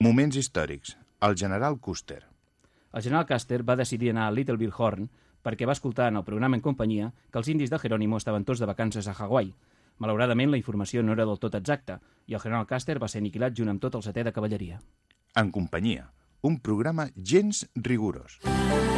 Moments històrics. El general Custer. El general Custer va decidir anar a Little Bighorn perquè va escoltar en el programa en companyia que els indis de Jerónimo estaven tots de vacances a Hawaii. Malauradament, la informació no era del tot exacta i el general Custer va ser aniquilat junt amb tot el setè de cavalleria. En companyia. Un programa gens rigorós. Ever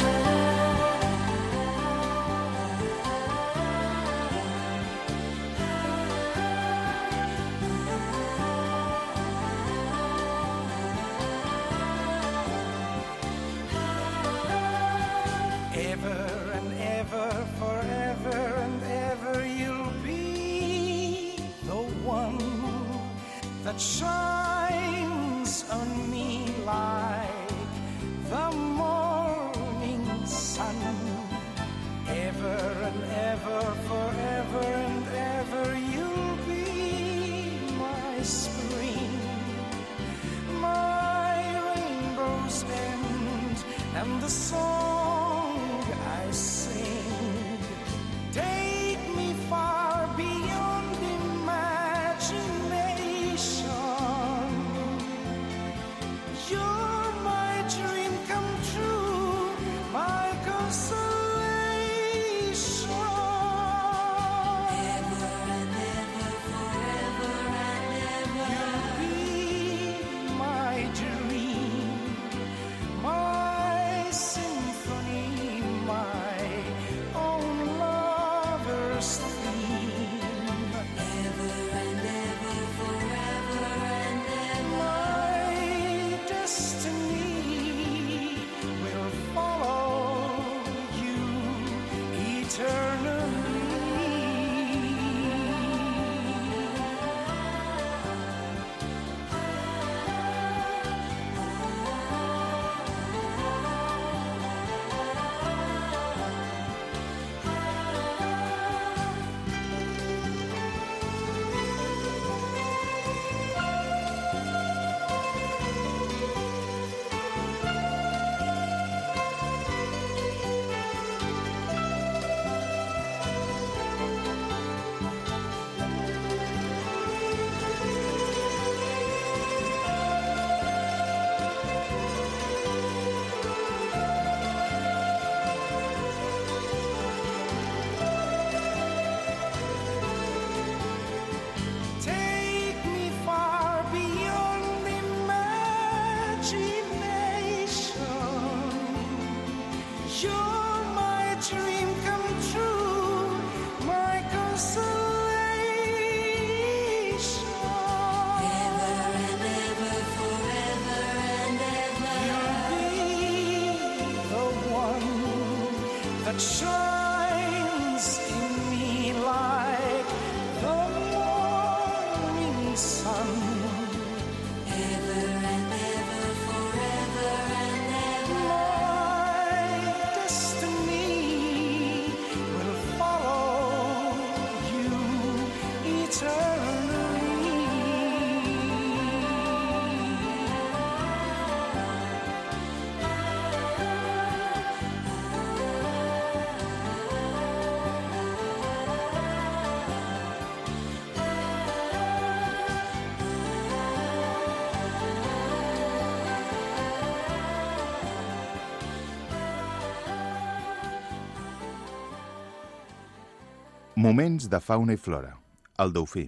Moments de fauna i flora. El dofí.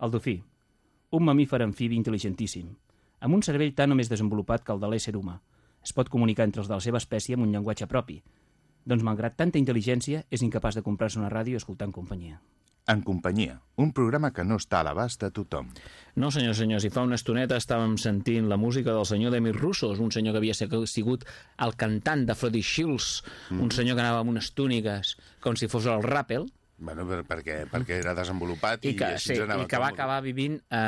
El dofí, un mamífer amfibi intel·ligentíssim, amb un cervell tan o més desenvolupat que el de l'ésser humà. Es pot comunicar entre els de la seva espècie amb un llenguatge propi. Doncs, malgrat tanta intel·ligència, és incapaç de comprar-se una ràdio en companyia. En companyia. Un programa que no està a l'abast de tothom. No, senyors, senyors, i fa una estoneta estàvem sentint la música del senyor Demir Russos, un senyor que havia sigut el cantant de Freddie Shields, mm. un senyor que anava amb unes túniques com si fos el Rappel, Bueno, per, perquè, perquè era desenvolupat i, i que, així sí, anava i que va acabar vivint eh,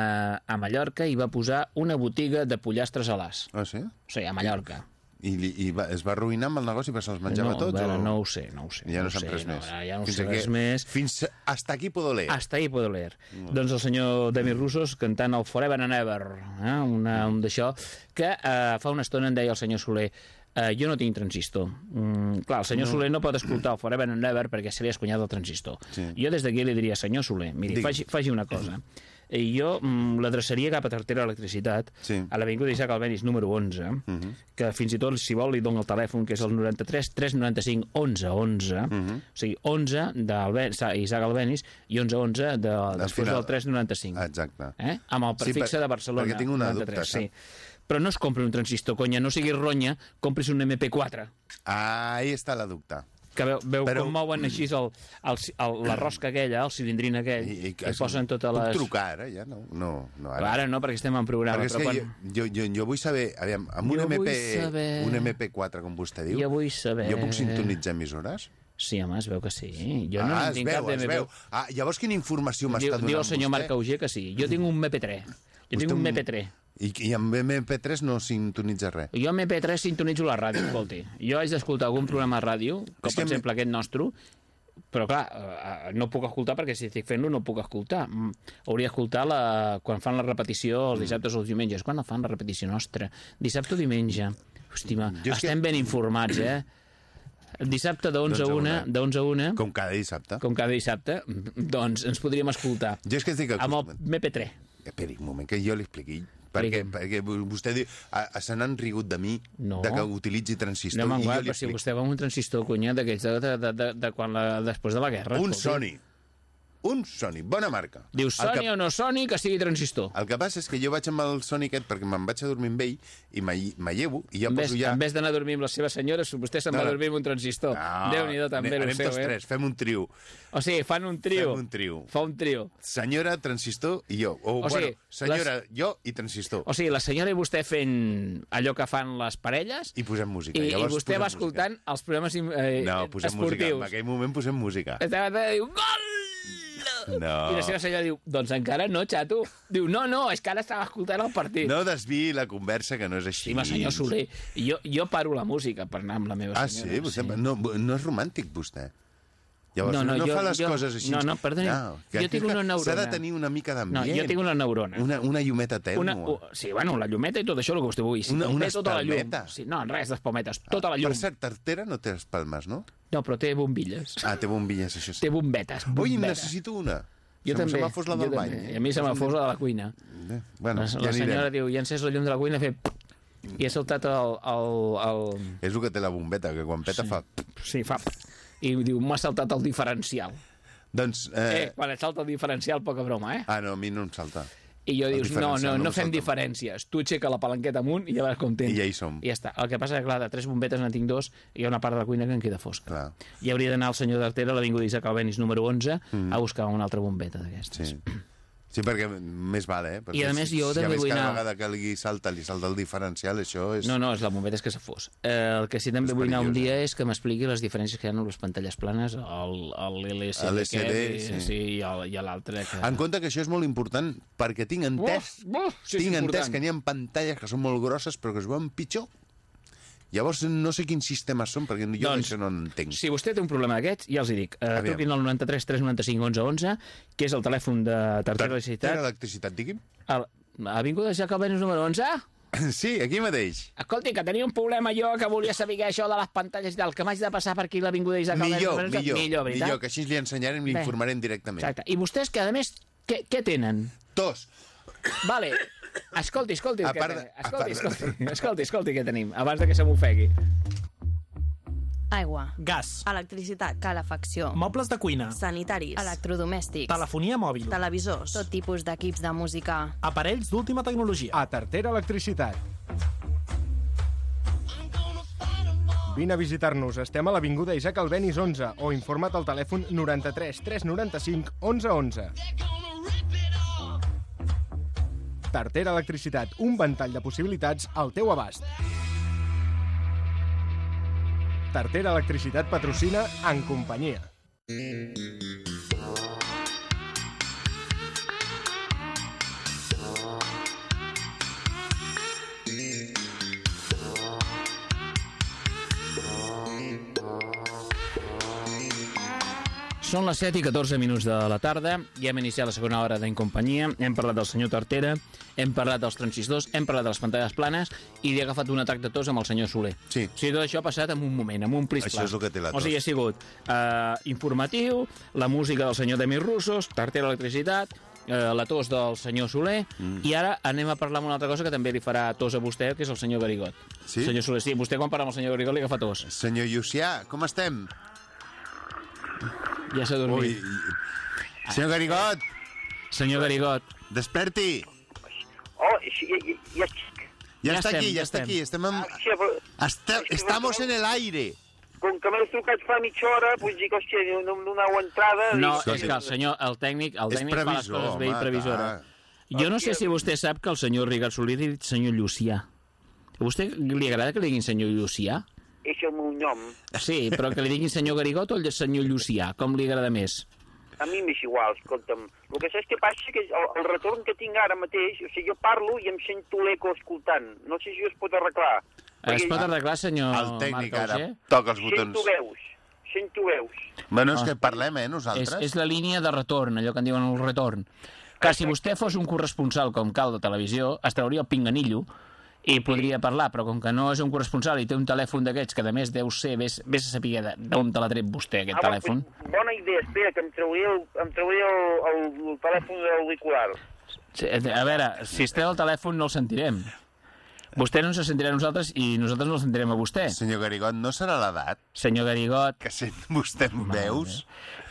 a Mallorca i va posar una botiga de pollastres a l'as. Ah, sí? O sigui, a Mallorca. I, i va, es va arruïnar amb el negoci perquè se'ls menjava no, tots? veure, o... no ho sé, no ho sé. Ja no, ho sap sé, res més. Ja no Fins sé aquí- res més. Fins hasta aquí puedo leer. Hasta ahí puedo leer. Mm. Doncs el senyor Demi Russos cantant el Forever and Ever, eh? Una, un d'això, que eh, fa una estona em deia el senyor Soler eh, jo no tinc transistor. Mm, clar, el senyor no. Soler no pot escoltar el Forever and Ever perquè se li ha escunyat el transistor. Sí. Jo des d'aquí li diria, senyor Soler, miri, Digui. faci, faci una cosa. i jo mm, l'adreçaria cap a Tartera Electricitat, Sí. a l'Avinguda Isaac Albenis número 11, Mhm. que fins i tot, si vol, li dono el telèfon, que és el 93 395 11 11, Mhm. o sigui, 11 d'Isaac Albenis i 11 11 de, després del 395. Exacte. Eh? Amb el Sí, prefixe per- de Barcelona. perquè tinc una 93, dubte, sí. Però no es compri un transistor, conya, no siguis ronya, compris un MP4 Ah, ahí està la dubte. que veu, veu Però- com mouen així el, el, el, la rosca aquella, el cilindrín aquell, i, i, i posen totes Puc les... trucar ara, ja? No, no, no Ara. ara no, perquè estem en programa. Perquè és però que quan... jo, jo, jo, vull saber, aviam, amb un, Jo MP, saber- un MP4, com vostè diu, Jo vull saber... jo puc sintonitzar emissores? Sí, home, es veu que sí. Jo no ah, es tinc veu, cap de es MP. veu. Ah, llavors quina informació m'està donant diu el senyor vostè? Marc Auger que sí. Jo tinc un MP3. Jo tinc Vostè un MP3. I, I amb MP3 no sintonitza res. Jo amb MP3 sintonitzo la ràdio, escolti. Jo haig d'escoltar algun programa de ràdio, com per exemple aquest nostre, però clar, eh, eh, no puc escoltar perquè si estic fent-lo no puc escoltar. Mm, Hauria d'escoltar la... quan fan la repetició els dissabtes o els diumenges. Quan la fan la repetició nostra? Dissabte o diumenge? Hosti, ma, Jo és que- estem ben informats, eh? Dissabte de 11 a 1, de 11 a 1, Com cada dissabte. com cada dissabte, doncs ens podríem escoltar Jo és que estic amb el acostumat... MP3. Esperi un moment, que jo li expliqui. Perquè, perquè vostè diu, ah, ah, se n'han rigut de mi, No. de que utilitzi transistor, No li però si vostè va amb un transistor, conya, d'aquells de, de, de, de, de quan la, després de la guerra. Un escolti. Sony. Un Sony, bona marca. Diu Sony que, o no Sony, que sigui transistor. el que passa és que jo vaig amb el Sony aquest perquè me'n vaig a dormir amb ell i me- llevo i ja En vez, poso ja... en vez d'anar a dormir amb la seva senyora, vostè se'n No, va no. dormir amb un transistor. No, Déu-n'hi-do, també, anem, el anem seu, tots eh? tres, fem un trio. O sigui, fan un trio. Fem un trio. Fa un trio. Senyora, transistor i jo. O, O o sigui, bueno, senyora, les... jo i transistor. O sigui, la senyora i vostè fent allò que fan les parelles I posem música. i, i vostè va escoltant els programes eh, Música. No, posem música. esportius. En aquell moment posem música. Estava i diu, gol! No. I la seva senyora diu, doncs encara no, xato. Diu, no, no, és que ara estava escoltant el partit. No desviï la conversa, que no és així. Sí, ma senyor Soler, jo, jo paro la música per anar amb la meva Ah, senyora. sí? Vostè, No, no és romàntic, vostè. Llavors, No, no, no, no, jo- fa les jo- coses així. no, no, perdoni, jo tinc una neurona. S'ha de tenir una mica No, d'ambient. jo tinc una neurona. Una, una llumeta tènua. Una, uh, sí, bueno, la llumeta i tot això, el que vostè vulgui. Sí, Una- una tota la llum. Sí, no, res d'espalmetes, tota la llum. Per cert, Tartera no té espalmes, no? No, però té bombilles. Ah, té bombilles, això sí. Té bombetes, Ui, bombetes. en necessito una. Jo se, també. Se m'ha fos la del bany. eh? I a mi se m'ha fos la de la cuina. Eh, Bueno, la, ja la senyora diu, ja encès la llum de la cuina, fer... I he saltat el... el, el... És el que té la bombeta, que quan peta Sí. fa... Sí, fa... I diu, m'ha saltat el diferencial. Doncs... Eh, Eh... quan et salta el diferencial, poca broma, eh? Ah, no, a mi no em salta. I jo El dius, no, no, no no em fem diferències. Tu aixeca la palanqueta amunt i ja vas content. I ja hi som. I ja està. El que passa és que, clar, de tres bombetes en tinc dos i hi ha una part de la cuina que em queda fosca. Clar. I hauria d'anar al senyor d'Artera a l'Avinguda Isaac Albenis número 11 a buscar una altra bombeta d'aquestes. Mm. Sí. Sí, perquè més val, eh? Perquè I, a més, si, jo si a també més vull cada anar- vegada que li salta, li salta el diferencial, això és... No, no, és la bombeta és que se fos. Eh, el que sí també vull anar un dia és que m'expliqui les diferències que hi ha amb les pantalles planes, el LCD, sí. sí, i el- i l'altre. Que... En compte que això és molt important, perquè tinc entès, Uf, uf, sí, tinc entès que n'hi ha pantalles que són molt grosses però que es veuen pitjor. Llavors no sé quins sistemes són, perquè jo Doncs, d'això no en entenc. Si vostè té un problema d'aquests, ja els hi dic. Eh, truquin al 93 395 11 11, que és el telèfon de Tartera Electricitat. electricitat, digui'm? El... Avinguda Jacob Venus número 11? Sí, aquí mateix. Escolti, que tenia un problema jo, que volia saber això de les pantalles i tal, que m'haig de passar per aquí l'Avinguda Isaac Albéniz Millor, número 11? millor, millor, veritat? millor, que així li ensenyarem, li Bé. informarem directament. Exacte. I vostès, que a més, què, què tenen? Tos. Vale. Escolti, escolti, A què part a escolti, part de- escolti, escolti, escolti què tenim, abans de que se m'ofegui. Aigua, gas, electricitat, calefacció, mobles de cuina, sanitaris, electrodomèstics, telefonia mòbil, televisors, tot tipus d'equips de música. aparells d'última tecnologia. A Tartera Electricitat. Vine a visitar-nos. Estem a l'Avinguda Isaac Albenis 11 o informa't al telèfon 93 395 11 11. Tartera Electricitat, un ventall de possibilitats al teu abast. Tartera Electricitat patrocina en companyia. Són les 7 i 14 minuts de la tarda, ja hem iniciat la segona hora d'en companyia, hem parlat del senyor Tartera, hem parlat dels transistors, hem parlat de les pantalles planes i li he agafat un atac de tos amb el senyor Soler. Sí. O sigui, tot això ha passat en un moment, en un plis Això és el que té la O sigui, tos. ha sigut eh, informatiu, la música del senyor Demis Russos, Tartera Electricitat, eh, la tos del senyor Soler, mm. i ara anem a parlar amb una altra cosa que també li farà tos a vostè, que és el senyor Garigot. Sí? Senyor Soler, sí, vostè quan parla amb el senyor Garigot li agafa tos. Senyor Llucià, com estem? Ja s'ha Ui, dormit. senyor Garigot, Senyor Garigot, desperti. Oh, ja, ja, ja. Ja, Ja està estem, aquí, ja ja està aquí. Estem en... Ah, Està... Que Estamos en el aire. com que m'heu trucat fa mitja hora, doncs dic, hòstia, no, no em donau entrada. no, dic, és que el senyor, el tècnic, el tècnic fa les previsor, coses bé i previsora. Jo no sé si vostè sap que el senyor Rigat Soler ha dit senyor Llucià. A vostè li agrada que li diguin senyor Llucià? És el meu nom. Sí, però que li diguin senyor Garigot o el senyor Llucià, com li agrada més? A mi m'és igual, escolta'm. El que saps què passa? Que el, el retorn que tinc ara mateix, o sigui, jo parlo i em sento l'eco escoltant. No sé si es pot arreglar. Es pot arreglar, senyor El tècnic Marc ara Auger? toca els botons. Sento veus, sento veus. Bueno, és Ah. que parlem, eh, És, nosaltres? és la línia de retorn, allò que en diuen el retorn. Que si vostè fos un corresponsal com cal de televisió, es trauria el pinganillo i podria parlar, però com que no és un corresponsal i té un telèfon d'aquests, que a més deu ser, vés, vés a saber d'on te l'ha tret vostè, aquest Ah, telèfon. bona idea, espera, que em trauré el, em trauré el, el, el telèfon de l'auricular. Sí, A veure, si es treu el telèfon no el sentirem. Vostè no ens sentirà a nosaltres i nosaltres no el sentirem a vostè. Senyor Garigot, no serà l'edat Senyor Garigot, que sent vostè amb veus?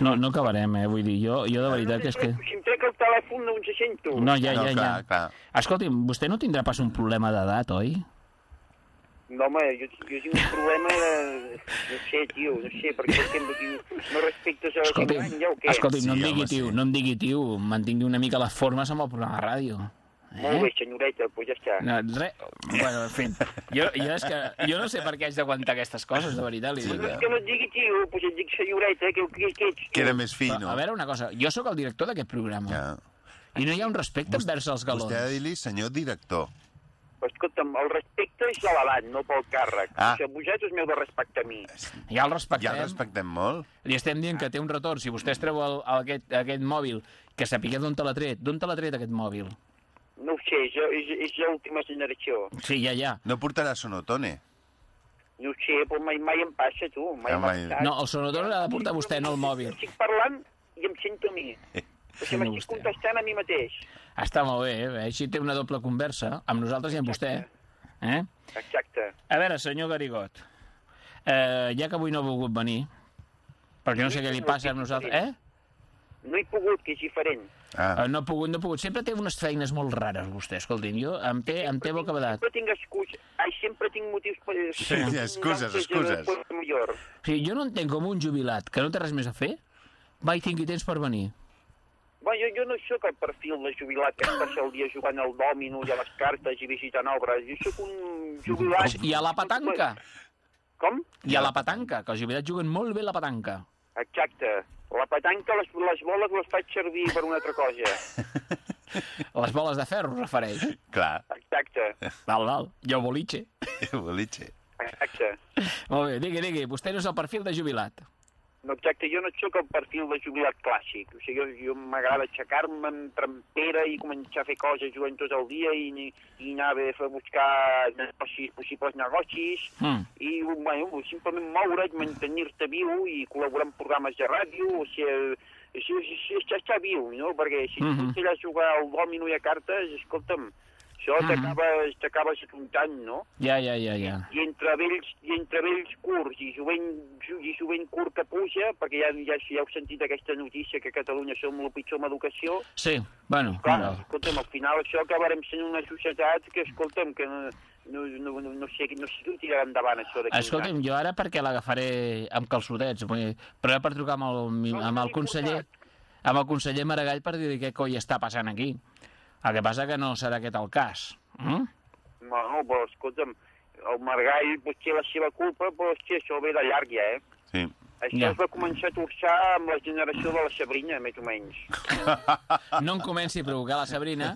no, no acabarem, eh? Vull dir, jo, jo de veritat que és que... Si em trec el telèfon no ens sento. No, ja, No, ja, clar, ja. clar. Escolti'm, vostè no tindrà pas un problema d'edat, oi? No, home, jo, jo tinc un problema de... No sé, tio, no sé, perquè sembla que no respectes a la gent gran, ja o què? escolti'm, no em digui tio, no em digui tio, mantingui una mica les formes amb el programa de ràdio. Molt bé, senyoreta, doncs ja està. No, re... Bueno, en fi, jo, jo, és que, jo no sé per què haig d'aguantar aquestes coses, de veritat, li Sí, dic. És que no et digui tio, doncs et dic senyoreta, que, que, que ets. Que era més fi, no? a veure una cosa, jo sóc el director d'aquest programa Ja. i no hi ha un respecte envers els galons. Vostè ha de dir-li senyor director. Escolta'm, el respecte és elevat, no pel càrrec. Ah. Sigui, vosaltres m'heu de respectar a mi. Ja el respectem. Ja el respectem molt. Li estem dient que té un retorn. Si vostè es treu el, el, aquest, aquest mòbil, que sapigueu d'on te l'ha tret. D'on te l'ha tret, aquest mòbil? No ho sé, és, és, és l'última generació. Sí, ja, ja. No portarà sonotone. No ho sé, però mai, mai em passa, tu. Mai Ja, m'ha mai. No, el sonador l'ha de portar vostè, no el mòbil. Estic parlant i em sento a mi. Perquè Sent m'estic vostè. contestant a mi mateix. Està molt bé, eh? Així té una doble conversa, amb nosaltres i amb vostè. Eh? Exacte. A veure, senyor Garigot, eh, ja que avui no ha volgut venir, perquè no sé què li passa amb nosaltres... Eh? No he pogut, que és diferent. Ah, Eh, No ha pogut, no ha pogut. Sempre té unes feines molt rares, vostè, escolti'm. Jo em té, em té boca badat. Sempre tinc excuses. Ai, sempre tinc motius per... Sí, excuses, excuses. Millor. O sigui, jo no entenc com un jubilat que no té res més a fer va i tingui temps per venir. Bé, jo, jo no sóc el perfil de jubilat que es passa el dia jugant al dòmino i a les cartes i visitant obres. Jo sóc un jubilat... I a la petanca. Com? I a la petanca, que els jubilats juguen molt bé la petanca. Exacte. La petanca, les, les boles les faig servir per una altra cosa. Les boles de ferro, refereix. clar. Exacte. Val, val. I el boliche. Boliche. Exacte. Molt bé, digui, digui. Vostè no és el perfil de jubilat. No, exacte, jo no sóc el perfil de jubilat clàssic. O sigui, jo, jo m'agrada aixecar-me amb trempera i començar a fer coses jugant tot el dia i, i anar a, buscar negocis, possibles negocis Mm. i bueno, simplement moure't, mantenir-te viu i col·laborar en programes de ràdio, o sigui, és, és, estar viu, no? Perquè si Mhm. tu t'hi a jugar al dòmino i a cartes, escolta'm, això t'acabes t'acabes apuntant, no? Ja, ja, ja, ja. I entre vells, i entre vells curts i jovent, i jovent curt que puja, perquè ja, ja, ja heu sentit aquesta notícia que a Catalunya som el pitjor en educació, Sí, bueno, clar, no. escolta'm, al final això acabarem sent una societat que, escolta'm, que no, no, no, no, no sé, no sé com tirarà endavant això d'aquí. Escolti'm, jo ara perquè l'agafaré amb calçotets, però per trucar amb el, amb el conseller amb el conseller Maragall per dir què coi està passant aquí. El que passa que no serà aquest el cas. Mm? No, no, però escolta'm, el Margall pues, té la seva culpa, però hòstia, això ve de llarg ja, eh? Sí. Això Ja. es va començar a torçar amb la generació de la Sabrina, més o menys. No em comenci a provocar la Sabrina,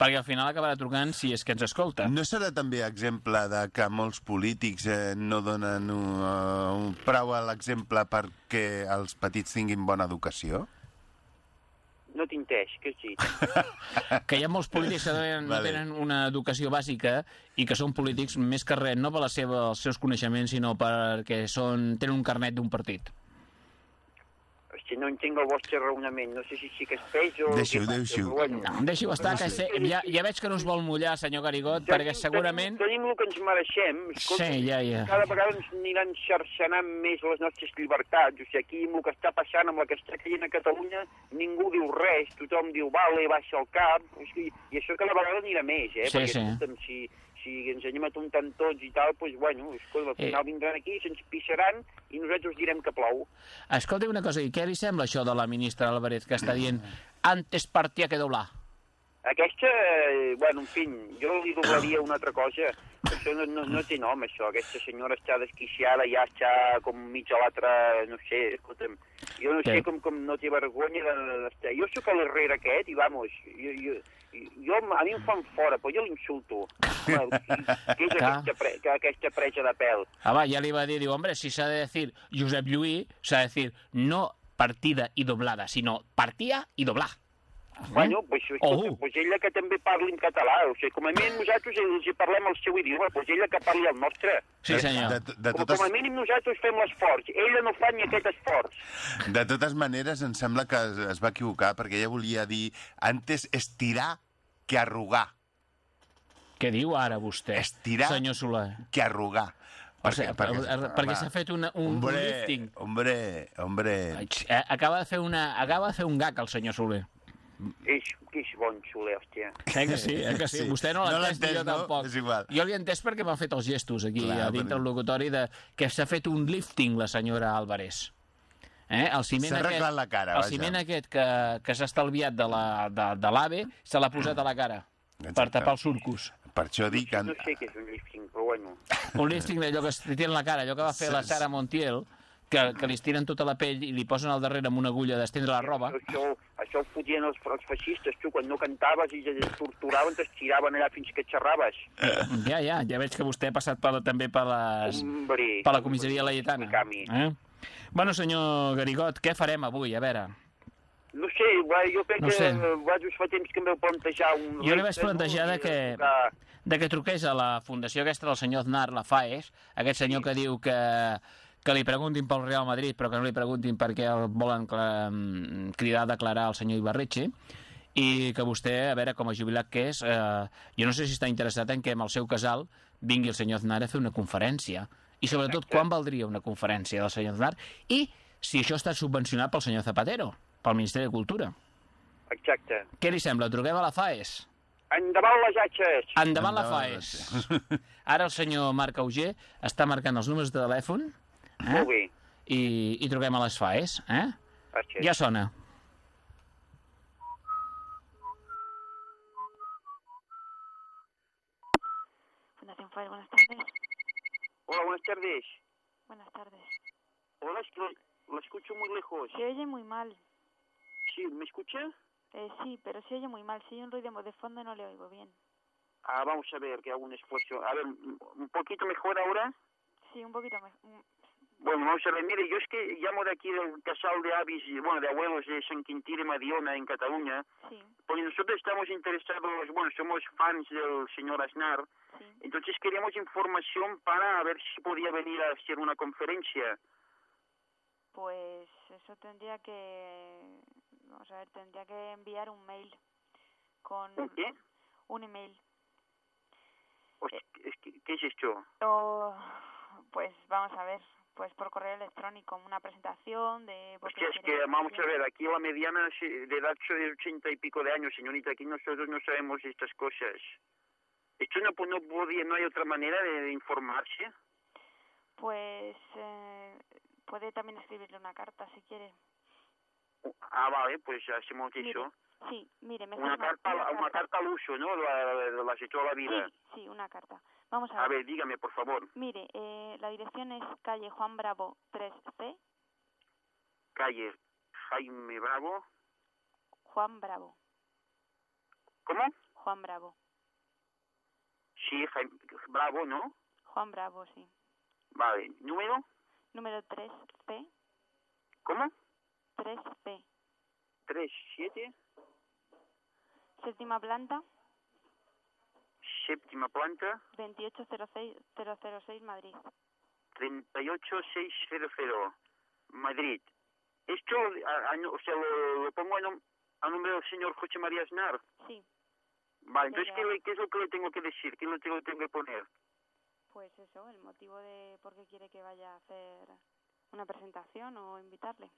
perquè al final acabarà trucant si és que ens escolta. No serà també exemple de que molts polítics eh, no donen uh, un prou a l'exemple perquè els petits tinguin bona educació? No què has dit? Que hi ha molts polítics que tenen, no Vale. tenen una educació bàsica i que són polítics més que res, no per la seva, els seus coneixements, sinó perquè són, tenen un carnet d'un partit. Hosti, no entenc el vostre raonament. No sé si sí que és peix o... Deixi-ho, deixi-ho. Bueno. No, deixi-ho estar, que sé, ja, ja veig que no us vol mullar, senyor Garigot, perquè segurament... Tenim, tenim el que ens mereixem. Escolta, Sí, ja, ja. Cada vegada ens aniran xarxanant més les nostres llibertats. O sigui, aquí amb el que està passant, amb la que està caient a Catalunya, ningú diu res, tothom diu, vale, baixa el cap. O sigui, I això cada vegada anirà més, eh? Sí, Perquè, sí. escolta'm, si, si ens anem atontant tots i tal, doncs, bueno, escolta, al Eh. final vindran aquí, se'ns pixaran i nosaltres direm que plou. Escolti una cosa, i què li sembla això de la ministra Álvarez que està dient antes partía que doblar? Aquesta, eh, bueno, en fi, jo li doblaria una altra cosa. Això no, no, no té nom, això. Aquesta senyora està desquiciada, ja està com mig a l'altra, no sé, escolta'm. Jo no Què? sé com, com no té vergonya de- d'estar... Jo sóc a l'herrera aquest i, vamos, jo, jo, jo, a mi em fan fora, però jo l'insulto. Home, Què és aquesta, pre, que aquesta presa de pèl? Ah, va, ya le iba a decir, digo, hombre, si se ha de decir Josep Lluís, se ha de decir no partida y doblada, sino partía y doblar. Bueno, pues, escolta, Oh. pues ella que també parli en català. O sigui, com a mínim nosaltres els hi parlem el seu idioma, pues ella que parli el nostre. Sí, senyor. De, de, Com, totes, com a mínim nosaltres fem l'esforç. Ella no fa ni aquest esforç. de totes maneres, em sembla que es, es va equivocar, perquè ella volia dir antes estirar que arrugar. Què diu ara vostè, Estirar. senyor Soler? Que arrugar. O sigui, perquè, perquè s'ha fet una, un, un hombre, lifting. Hombre, hombre... Eh, Acaba de fer una, acaba de fer un gag el senyor Soler. És bon xuler, hòstia. Eh que sí, eh que sí. Sí. Vostè no No l'ha entès, ni jo no? tampoc. És igual. Jo l'he entès perquè m'han fet els gestos aquí, Clar, a dintre perquè- el locutori, de, que s'ha fet un lifting, la senyora Álvarez. Eh? El ciment S'ha aquest, arreglat la cara, el vaja. ciment aquest que, que s'ha estalviat de la- de, de l'AVE se l'ha posat a la cara per Exacte. tapar els surcos. Per això dic... No sé què és un lifting, però bueno. Un lifting d'allò que es tiren la cara, allò que va fer la Sara Montiel, que, que li estiren tota la pell i li posen al darrere amb una agulla d'estendre la roba. Això, això ho fotien els, els feixistes, tu, quan no cantaves i et torturaven, t'estiraven allà fins que xerraves. Ja, ja, ja veig que vostè ha passat per, també per, les, Hombre, per la comissaria Laietana. Eh? Bueno, senyor Garigot, què farem avui? A veure, No sé, jo crec No que sé. just fa temps que em vau plantejar un... Jo li vaig plantejar de que- que- de que truqués a la fundació aquesta del senyor Aznar, la FAES, aquest senyor que diu que, que li preguntin pel Real Madrid, però que no li preguntin per què el volen mm, cridar a declarar el senyor Ibarretxe, i que vostè, a veure, com a jubilat que és, eh, jo no sé si està interessat en que amb el seu casal vingui el senyor Aznar a fer una conferència. I sobretot, quan valdria una conferència del senyor Aznar? I si això està subvencionat pel senyor Zapatero, pel Ministeri de Cultura. Exacte. Què li sembla? Truquem a la FAES? Endavant les atxes! Endavant la Endavant FAES. Ara el senyor Marc Auger està marcant els números de telèfon eh? Molt bé. I, i truquem a les FAES. Eh? Atxes. Ja sona. Fundación FAES, buenas tardes. Hola, buenas tardes. Buenas tardes. Hola, es que lo, lo escucho muy lejos. Se oye muy mal. Sí, ¿me escucha? Eh, sí, pero se oye muy mal. Si hay un ruido de fondo no le oigo bien. Ah, vamos a ver, que hago un esfuerzo. A ver, un un poquito mejor ahora. Sí, un poquito mejor. Bueno, vamos a ver, mire, yo es que llamo de aquí del casal de avis, bueno, de abuelos de San Quintín de Mediona, en Cataluña, Sí, porque nosotros estamos interesados, bueno, somos fans del señor Aznar, sí. entonces queríamos información para ver si podía venir a hacer una conferencia. Pues eso tendría que... Vamos a ver, tendría que enviar un mail con... ¿Un qué? Un email. O sea, ¿Qué es esto? O... Pues vamos a ver. Pues por correo electrónico, una presentación de... qué Hostia, es que vamos a ver, aquí la mediana de edad de ochenta y pico de años, señorita, aquí nosotros no sabemos estas cosas. Esto no, pu- no podía, no hay otra manera de, de informarse. Pues eh, puede también escribirle una carta si quiere. Ah, vale, pues hacemos eso. Sí, mire, mejor Una carta, una carta al uso, ¿no? La, la, la toda la vida. Sí, sí, una carta. Vamos a ver. A ver, dígame, por favor. Mire, eh, la dirección es calle Juan Bravo 3C, Calle Jaime Bravo. Juan Bravo, ¿Cómo? Juan Bravo, Sí, Jaime Bravo, ¿no? Juan Bravo, sí. Vale. ¿Número? Número 3C, ¿Cómo? 3C, Tres, siete, séptima planta, séptima planta, 2806006 Madrid. 38600, Madrid. Esto, a- a o sea, lo, lo pongo a, nom- a nombre del señor José María Aznar. Sí, Vale, entonces, ¿qué, le- ¿qué es lo que le tengo que decir? ¿Qué le tengo, tengo que poner? pues eso, el motivo de por qué quiere que vaya a hacer una presentación o invitarle.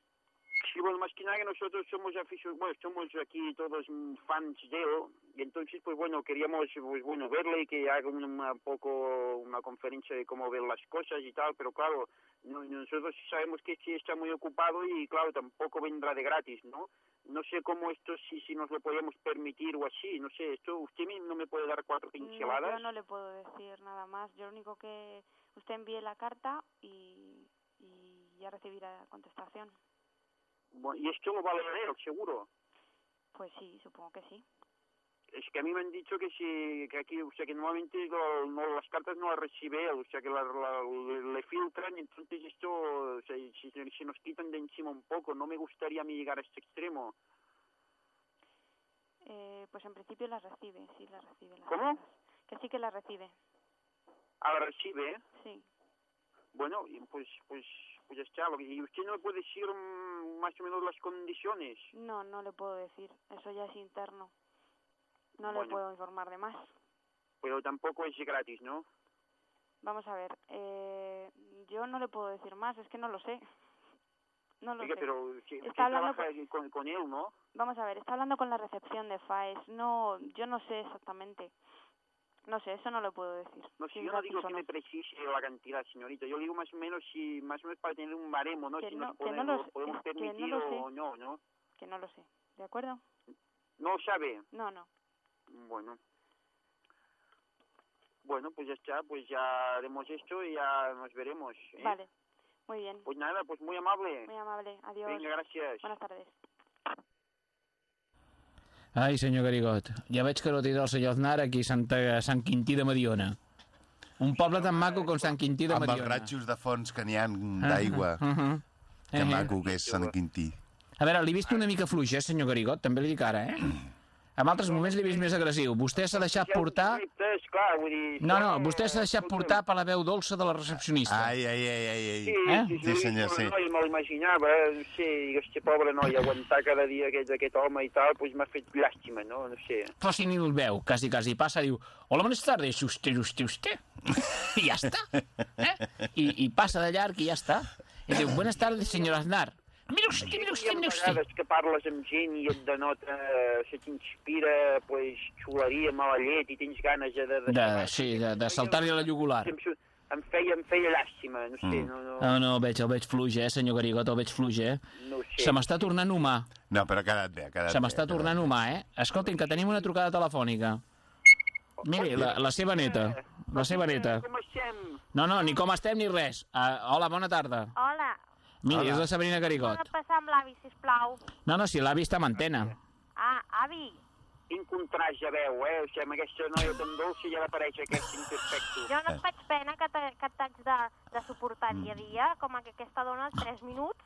Sí, bueno, más que nada que nosotros somos aficionados, bueno, somos aquí todos mm, fans de él, y entonces, pues bueno, queríamos, pues bueno, verle y que haga un poco una conferencia de cómo ver las cosas y tal, pero claro, no- nosotros sabemos que sí está muy ocupado y claro, tampoco vendrá de gratis, ¿no? No sé cómo esto, si, si nos lo podemos permitir o así, no sé, esto, ¿usted no me puede dar cuatro No, pinceladas? yo no le puedo decir nada más. Yo lo único que usted envíe la carta y, y ya recibirá contestación. Bueno, y esto lo va a leer seguro. Pues sí, supongo que sí. Es que a mí me han dicho que si que aquí, o sea, que normalmente lo- no, las cartas no las recibe él, o sea, que la, la- le, le filtran, y entonces esto, o sea, si, si nos quitan de encima un poco, no me gustaría a mí llegar a este extremo. Eh, pues en principio las recibe, sí las recibe. Las ¿Cómo? cartas. Que sí que las recibe, Ahora recibe, ¿eh? sí. bueno, y pues, pues, Lo que- Y usted no me puede decir mm, más o menos las condiciones. No, no le puedo decir. Eso ya es interno. No le Bueno. puedo informar de más. Pero tampoco es gratis, ¿no? Vamos a ver. Eh, yo no le puedo decir más, es que no lo sé. No lo Oiga, sé. pero usted Está hablando trabaja con, con él, ¿no? Vamos a ver, está hablando con la recepción de FAES. No, yo no sé exactamente. No sé, eso no lo puedo decir. No, si yo no digo que no. me precise la cantidad, señorita. Yo digo más o menos si, más o menos para tener un baremo, ¿no? Que si no- nos que no podemos, lo sé, podemos no permitir sé. o no, ¿no? Que no lo sé. ¿De acuerdo? No sabe. No, no. Bueno. Bueno, pues ya está, pues ya haremos esto y ya nos veremos. ¿eh? Vale. Muy bien. Pues nada, pues muy amable. Muy amable. Adiós. Venga, gracias. Buenas tardes. Ai, senyor Garigot, ja veig que no tindrà el senyor Aznar aquí a Santa, a Sant Quintí de Mediona. Un poble tan maco com Sant Quintí de Amb els Mediona. ratxos de fons que n'hi ha d'aigua. Uh -huh. Que maco que és Sant Quintí. A veure, l'he vist una mica fluix, eh, senyor Garigot, també li dic ara, eh? En altres moments l'he vist més agressiu. Vostè s'ha deixat portar... És clar, vull dir... No, no, vostè s'ha deixat portar per la veu dolça de la recepcionista. Ai, ai, ai, ai, ai. Sí, Eh? sí, Sí, senyor, sí. No, me l'imaginava, no sé, digues, que pobre noi, aguantar cada dia aquest, aquest home i tal, doncs m'ha fet llàstima, no? No sé. Però si ni el veu, quasi, quasi passa, diu, hola, buenas tardes, usted, usted, usted. I ja està. Eh? I, I passa de llarg i ja està. I diu, buenas tardes, señor Aznar. Mira usted, mira Hi usted, ha mira usted. vegades que parles amb gent i et denota, eh, se t'inspira, pues, xuleria, mala llet, i tens ganes de... de, De, sí, de, de saltar-li a la jugular. Em, feia, em feia llàstima, no sé, Mm. no, no, No, no, el veig, el veig fluix, eh, senyor Garigot, el veig fluix, eh? no sé. Se m'està tornant humà. No, però ha quedat bé, ha quedat Se m'està tornant humà, eh? Escolti'm, que tenim una trucada telefònica. Miri, la, la seva neta. La seva neta. Com estem? No, no, ni com estem ni res. Uh, hola, bona tarda. Hola, Miri, Hola. és la Sabrina Garigot. puc passar amb l'avi, sisplau? No, no, si l'avi està amb antena. Ah, avi, Quin contrast ja veu, eh? O sigui, amb aquesta noia tan dolça ja l'apareix aquest imperfecto. jo no et faig pena que te- que t'haig de, de suportar dia a dia, com que aquesta dona 3 minuts.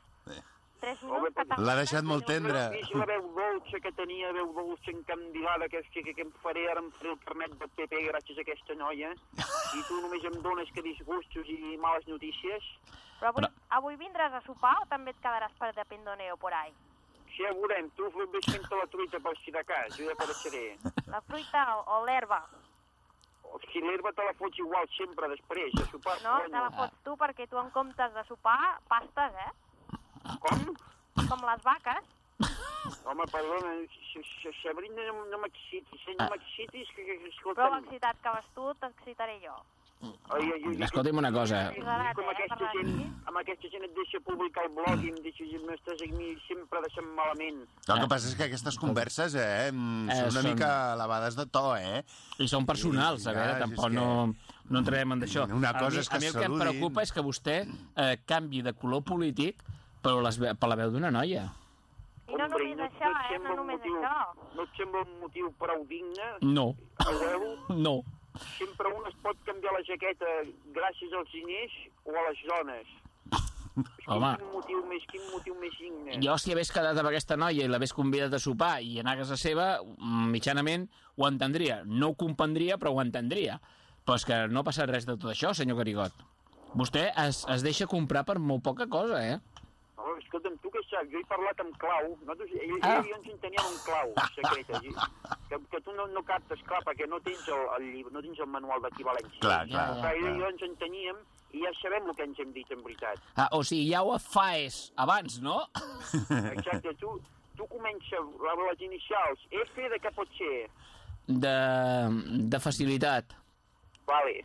3 minuts que t'ha... L'ha deixat molt tendre. La veu dolça que tenia, veu dolça encandilada, que, que, que em faré ara em faré el carnet del PP gràcies a aquesta noia. I tu només em dones que disgustos i males notícies. Però avui, avui vindràs a sopar o també et quedaràs per de pendoneo por ahí? Sí, ja veurem. Tu ves fent la truita per si de cas, jo ja apareixeré. La fruita o, o l'herba? Si l'herba te la fots igual sempre després, a sopar. No, te la fots tu perquè tu en comptes de sopar pastes, eh? Com? Com les vaques. Home, perdona, si- si- Sabrina, no, no m'excitis, eh? no m'excitis, que, que, que Prou escolta'm... excitat que vas tu, t'excitaré jo. Ai, Escolti'm una cosa. Com eh, aquesta gent, amb aquesta gent et deixa publicar el blog i em deixes, m'estàs a mi sempre deixant malament. No, el que passa és que aquestes converses eh, mm, Eh, són una són- mica elevades de to, eh? I són personals, a Ja, veure, és tampoc que- no, no entrarem en d'això. Una A cosa mi- és que A mi el que em preocupa és que vostè eh, canvi de color polític però les, ve- per la veu d'una noia. I no Hombre, només no- això, no eh? No només motiu- això. No et sembla un motiu prou digne? No, no. Sempre un es pot canviar la jaqueta gràcies als diners o a les dones. Home. Quin motiu més, quin motiu més digne? Jo, si hagués quedat amb aquesta noia i l'hagués convidat a sopar i anar a casa seva, mm, mitjanament ho entendria. No ho comprendria, però ho entendria. Però és que no passa res de tot això, senyor Garigot. Vostè es, es deixa comprar per molt poca cosa, eh? Escolta, escolta'm, tu què saps? Jo he parlat amb clau. Nosaltres, ell, Ah. ell i jo ens enteníem amb clau, secreta. I- Que, que tu no, no captes, clar, perquè no tens el, el llibre, no tens el manual d'equivalència. Clar, clar, Però ell i jo ens enteníem i ja sabem el que ens hem dit, en veritat. Ah, o sigui, ja ho faes abans, no? Exacte, tu, tu comences les inicials. F de què pot ser? De, de facilitat. Vale.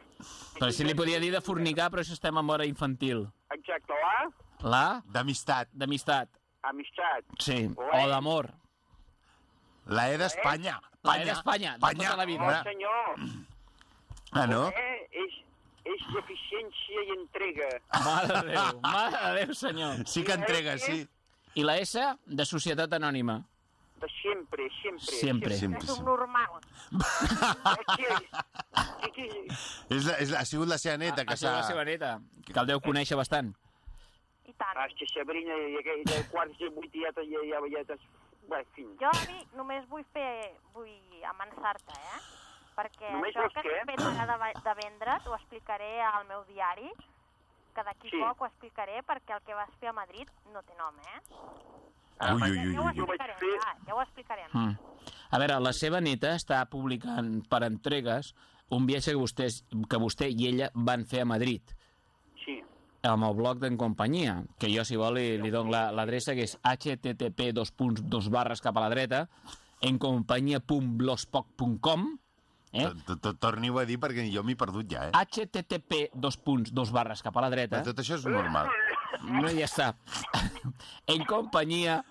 Però si li podia dir de fornicar, però això estem en hora infantil. Exacte, la, La? D'amistat. D'amistat. amistat. Sí. O d'amor. La E d'Espanya. La E d'Espanya, de tota la vida. Oh, senyor. Ah, no? Eh, és, és eficiència i entrega. Mare de Déu, mare de Déu, senyor. Sí que entrega, sí. I la S de Societat Anònima. De sempre, sempre. Sempre. Sempre, És un normal. És, la- és, la- ha sigut la seva neta que Ha sigut la seva neta, que el deu conèixer bastant. I tant. Ah, que Sabrina, i aquell de quarts de vuit ja, ja, ja, ja, ja Bé, en fi. Jo, avi, només vull fer... vull amençar-te, eh? Perquè Només això vols que què? et fet ara de, de vendre't ho explicaré al meu diari, que d'aquí Sí. poc ho explicaré perquè el que vas fer a Madrid no té nom, eh? Ui, ui, ui, ja ho ui, ui. explicarem, fer- va, ja ho explicarem. Mm. A veure, la seva neta està publicant per entregues un viatge que, vostès, que vostè i ella van fer a Madrid. Amb el blog d'en companyia, que jo, si vol, li, li dono la- l'adreça, que és http dos punts, dos barres cap a la dreta, encompanyia.blogspot.com eh? Torni-ho a dir perquè jo m'he perdut ja, eh? http dos punts, dos barres cap a la dreta, Tot això és normal. no ja està, en companyia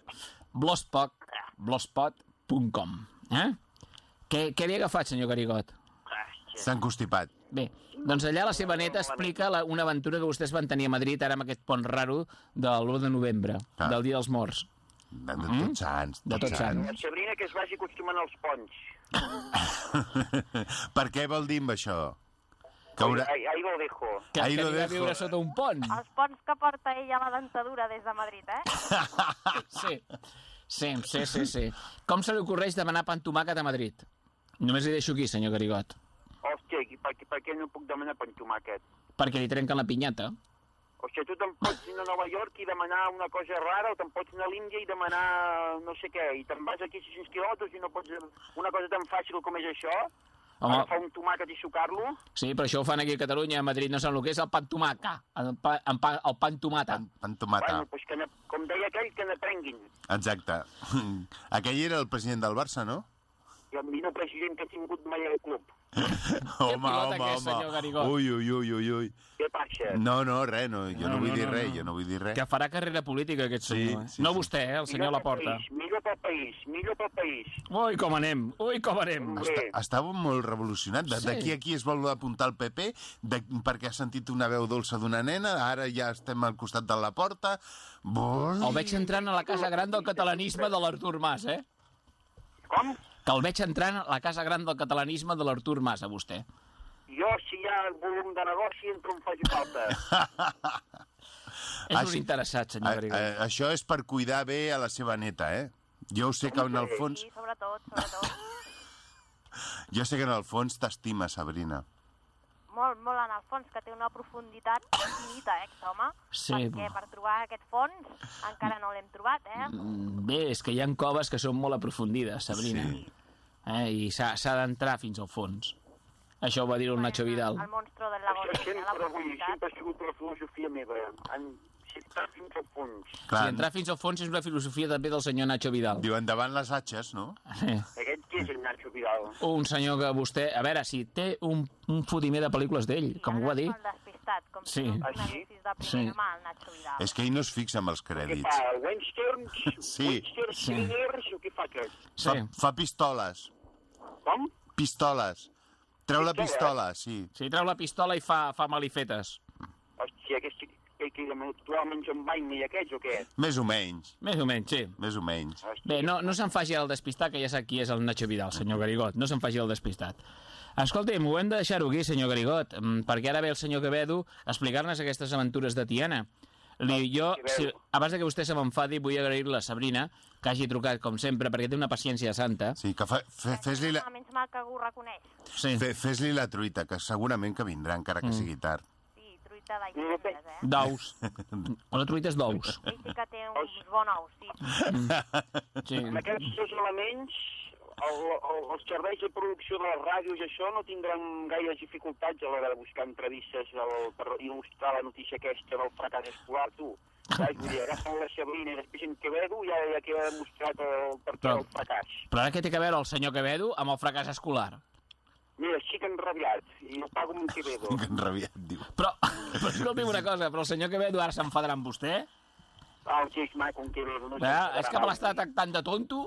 blogspot, blogspot.com. Eh? Què, què li ha agafat, senyor Garigot? S'ha encostipat. Bé, doncs allà la seva neta explica la, una aventura que vostès van tenir a Madrid ara amb aquest pont raro de l'1 de novembre, Clar. del Dia dels Morts. De, de tots sants. De tots sants. La Sabrina que es vagi acostumant als ponts. per què vol dir amb això? Que haurà... Ahí, ahí lo dejo. Que, Ahí que lo dejo. viure sota un pont. Els ponts que porta ella a la dentadura des de Madrid, eh? Sí. Sí, sí, sí, sí. Com se li ocorreix demanar pan tomàquet a Madrid? Només li deixo aquí, senyor Garigot. Hòstia, i per, per què no puc demanar pan tomàquet? Perquè li trenquen la pinyata. O sigui, tu te'n pots anar a Nova York i demanar una cosa rara, o te'n pots anar a l'Índia i demanar no sé què, i te'n vas aquí a 600 quilòmetres i no pots... Una cosa tan fàcil com és això, Home. agafar un tomàquet i sucar-lo, Sí, però això ho fan aquí a Catalunya, a Madrid no saben el que és el pan tomàca. El, pa, el, pa, el pan tomata. Pan, pan tomata. bueno, pues que ne, com deia aquell, que n'aprenguin. Exacte. Aquell era el president del Barça, no? I el millor president que ha tingut mai al club. home, home, home. Ui, ui, ui, ui, ui. Què passa? No, no, res, no, jo no, No, vull no, dir no, res, no. jo no vull dir res. Que farà carrera política, aquest Sí, senyor. eh? sí, no sí. vostè, eh? el senyor Millor pel Laporta. País, millor pel país, millor pel país. Ui, com anem, ui, com anem. Està, estava molt revolucionat. Sí. D'aquí a aquí es vol apuntar el PP de, perquè ha sentit una veu dolça d'una nena, ara ja estem al costat de la porta. Boi. El veig entrant a la casa gran del catalanisme de l'Artur Mas, eh? com? Que el veig entrant a la casa gran del catalanisme de l'Artur Mas, a vostè. Jo, si hi ha volum de negoci, entro on faci falta. És Així- un interessat, senyor a, Garigó. això és per cuidar bé a la seva neta, eh? Jo ho sé que en el fons, Sí, sobretot, sobretot. jo sé que en el fons t'estima, Sabrina. molt, molt en el fons, que té una profunditat infinita, eh, aquest home? Sí, Perquè per trobar aquest fons encara no l'hem trobat, eh? Mm, Bé, és que hi ha coves que són molt aprofundides, Sabrina. Sí. Eh? I s'ha s'ha d'entrar fins al fons. Això ho va dir el Nacho Vidal. El monstro del lago Això sempre, profunditat. sempre ha sigut la filosofia meva. En, si està fins al fons. Clar, Si entrar fins al fons és una filosofia també del senyor Nacho Vidal. diu endavant les atxes, no? Eh, Aquest qui és el Nacho Vidal? Un senyor que vostè... A veure, si té un, un fotimer de pel·lícules d'ell, com ho va dir. Despistat, com Sí. si no Ah, sí? de Sí. mà el Nacho Vidal. És que ell no es fixa amb els Què crèdits. fa? Westerns? Sí. Sí. thrillers o què fa aquest? Sí. Fa, fa pistoles. Com? Pistoles. Treu la Pistola? sí. Si treu la pistola i fa, fa malifetes. Hòstia, aquest que, que actualment John Wayne i aquests o què? Més o menys. Més o menys, sí. Més o menys. Hòstia, Bé, no, no se'n faci el despistat, que ja sap qui és el Nacho Vidal, senyor Garigot. No se'n faci el despistat. Escolti'm, ho hem de deixar-ho aquí, senyor Garigot, mm, perquè ara ve el senyor Quevedo a explicar-nos aquestes aventures de Tiana. Li, jo, si, abans de que vostè se m'enfadi, vull agrair-la Sabrina, que hagi trucat, com sempre, perquè té una paciència santa. Sí, que fa, fe, fes-li la, Menys mal que algú ho reconeix. Sí. fe, fes la truita, que segurament que vindrà, encara que sigui tard. Sí, truita d'aixelles, eh? D'ous. Una truita és d'ous. Ell sí que té uns bons ous, sí. Sí. Amb aquests dos elements, el, el, els serveis de producció de les ràdios i això no tindran gaires dificultats a l'hora de buscar entrevistes el, per il·lustrar la notícia aquesta del fracàs escolar, tu. Vull dir, agafen la Sabrina i després en Quevedo ja, ja queda demostrat el, per Però- el fracàs. Però ara què té a veure el senyor Quevedo amb el fracàs escolar? Mira, estic enrabiat i no pago amb en Quevedo. Que enrabiat, diu. Però, però escolti'm una cosa, però el senyor Quevedo ara s'enfadarà amb vostè? Ah, sí, és maco en Quevedo. No Eh? És que me l'està tractant de tonto?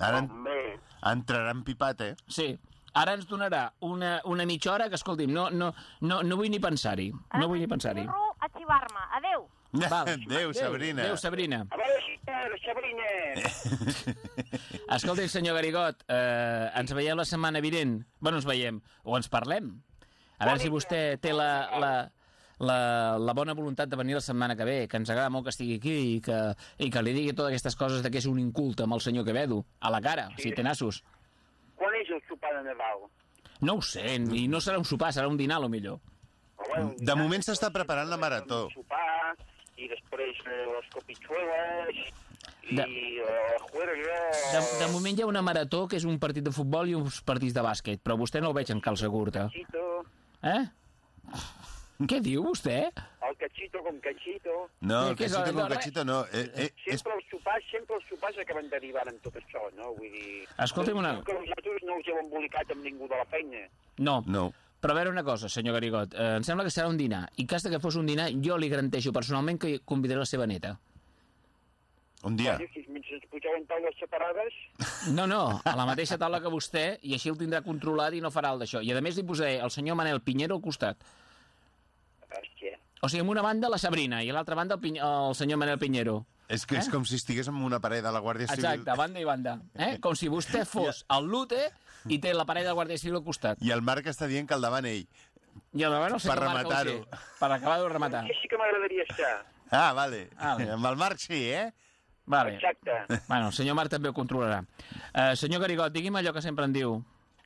Ara en- entrarà en pipat, eh? Sí. Ara ens donarà una, una mitja hora que, escolti'm, no, no, no, no vull ni pensar-hi. No vull ni pensar-hi. Corro a xivar-me. Adéu. Val. Adéu, Sabrina. Adéu, Sabrina. a veure si la Sabrina... Escolti, senyor Garigot, eh, ens veiem la setmana vinent. Bueno, ens veiem, o ens parlem. A veure si vostè té la, la, la, la bona voluntat de venir la setmana que ve, que ens agrada molt que estigui aquí i que, i que li digui totes aquestes coses de que és un inculte amb el senyor Quevedo, a la cara, si té nassos. Quan és el sopar de Nadal? No ho sé, i no serà un sopar, serà un dinar, a lo millor. Bueno, De moment s'està preparant la marató. Un sopar, i després eh, les copitxueles, i De- eh, juerga... De, de moment hi ha una marató que és un partit de futbol i uns partits de bàsquet, però vostè no el veig en calça curta. Cachito, Eh? Què diu vostè? el cachito com cachito... No, Eh, el cachito no, cachito no. Eh, eh, és... Sempre els sopars, sempre els sopars acaben derivant en tot això, no? Vull dir... Escolti'm una- Que nosaltres no us heu embolicat amb ningú de la feina. No. No. Però a veure una cosa, senyor Garigot, eh, em sembla que serà un dinar. I en cas que fos un dinar, jo li garanteixo personalment que convidaré la seva neta. Un dia. Mentre ens en taules separades... No, no, a la mateixa taula que vostè, i així el tindrà controlat i no farà el d'això. I a més li posaré el senyor Manel Pinheiro al costat. Hòstia. O sigui, en una banda la Sabrina i a l'altra banda el, Piny el senyor Manel Pinheiro. És que és Eh? com si estigués en una paret de la Guàrdia Civil. Exacte, banda i banda. Eh? Com si vostè fos el Lute i té la paret de la Guàrdia Civil al costat. I el Marc està dient que al davant ell. I al davant el senyor Per Marc rematar-ho. Per acabar de rematar. Aquí sí que m'agradaria estar. Ah, vale. Vale. Amb el Marc sí, eh? Vale. Exacte. Bueno, el senyor Marc també ho controlarà. Uh, senyor Garigot, digui'm allò que sempre en diu.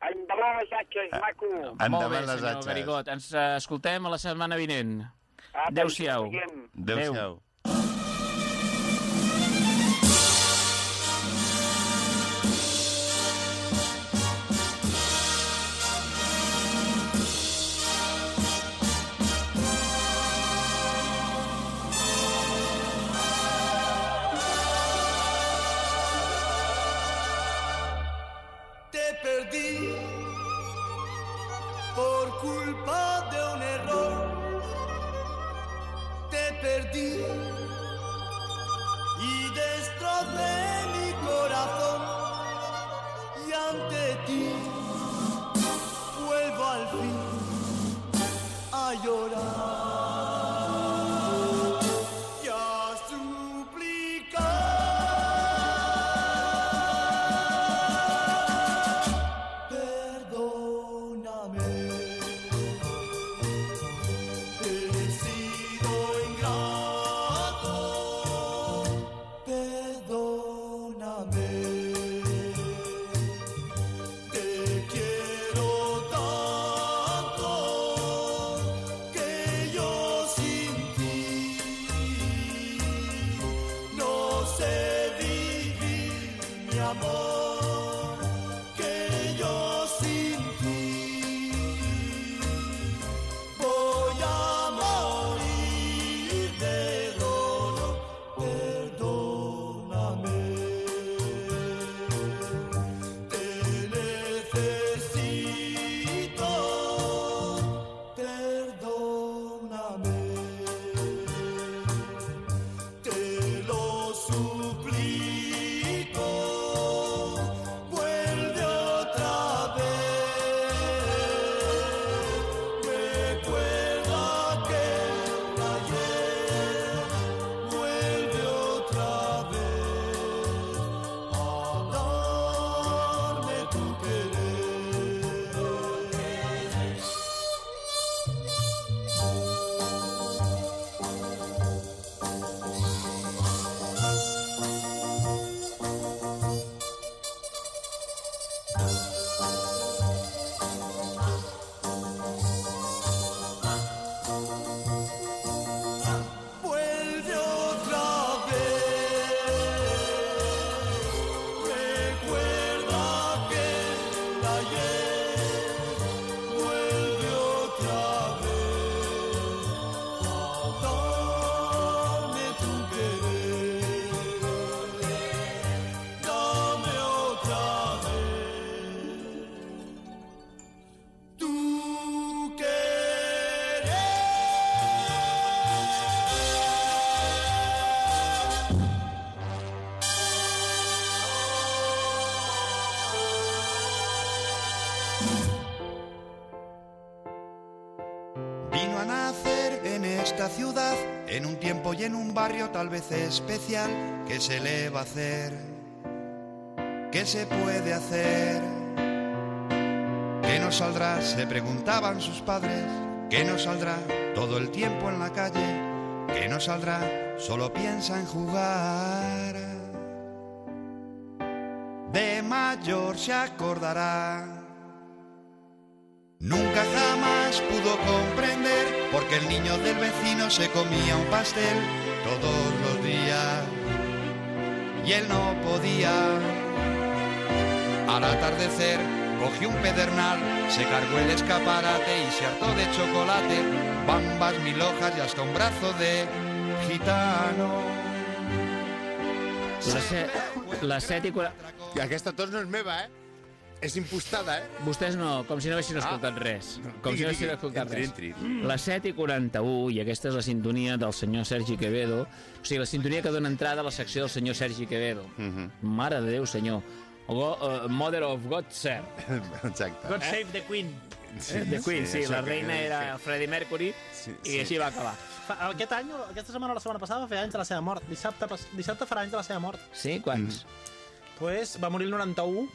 Endavant les atxes, maco. Molt bé, Endavant les senyor atxes. Garigot. Ens uh, escoltem a la setmana vinent. Adéu-siau. Adéu-siau. Te tal vez especial. ¿Qué se le va a hacer? ¿Qué se puede hacer? ¿Qué nos saldrá? Se preguntaban sus padres. ¿Qué nos saldrá? Todo el tiempo en la calle. ¿Qué nos saldrá? Solo piensa en jugar. De mayor se acordará. Nunca jamás pudo comprender porque el niño del vecino se comía un pastel todos los días y él no podía. Al atardecer cogió un pedernal, se cargó el escaparate y se hartó de chocolate, bambas, mil hojas y hasta un brazo de gitano. Les, set, les 7 i 40... Aquesta tos no és meva, eh? És impostada, eh? Vostès no, com si no haguessin Ah. escoltat res. Com Digui, si no haguessin digui. escoltat Entri, res. entri. Les 7 i 41, i aquesta és la sintonia del senyor Sergi Quevedo, o sigui, la sintonia que dona entrada a la secció del senyor Sergi Quevedo. Mhm. Mare de Déu, senyor. Go, uh, Mother of God, sir. Exacte. God save the Queen. Eh, The Queen, sí, això la que- reina era Freddie Mercury, Sí, i sí. així va acabar. Fa, aquest any, aquesta setmana o la setmana passada, va fer anys de la seva mort. Dissabte, dissabte farà anys de la seva mort. Sí? Quants? Pues va morir el 91.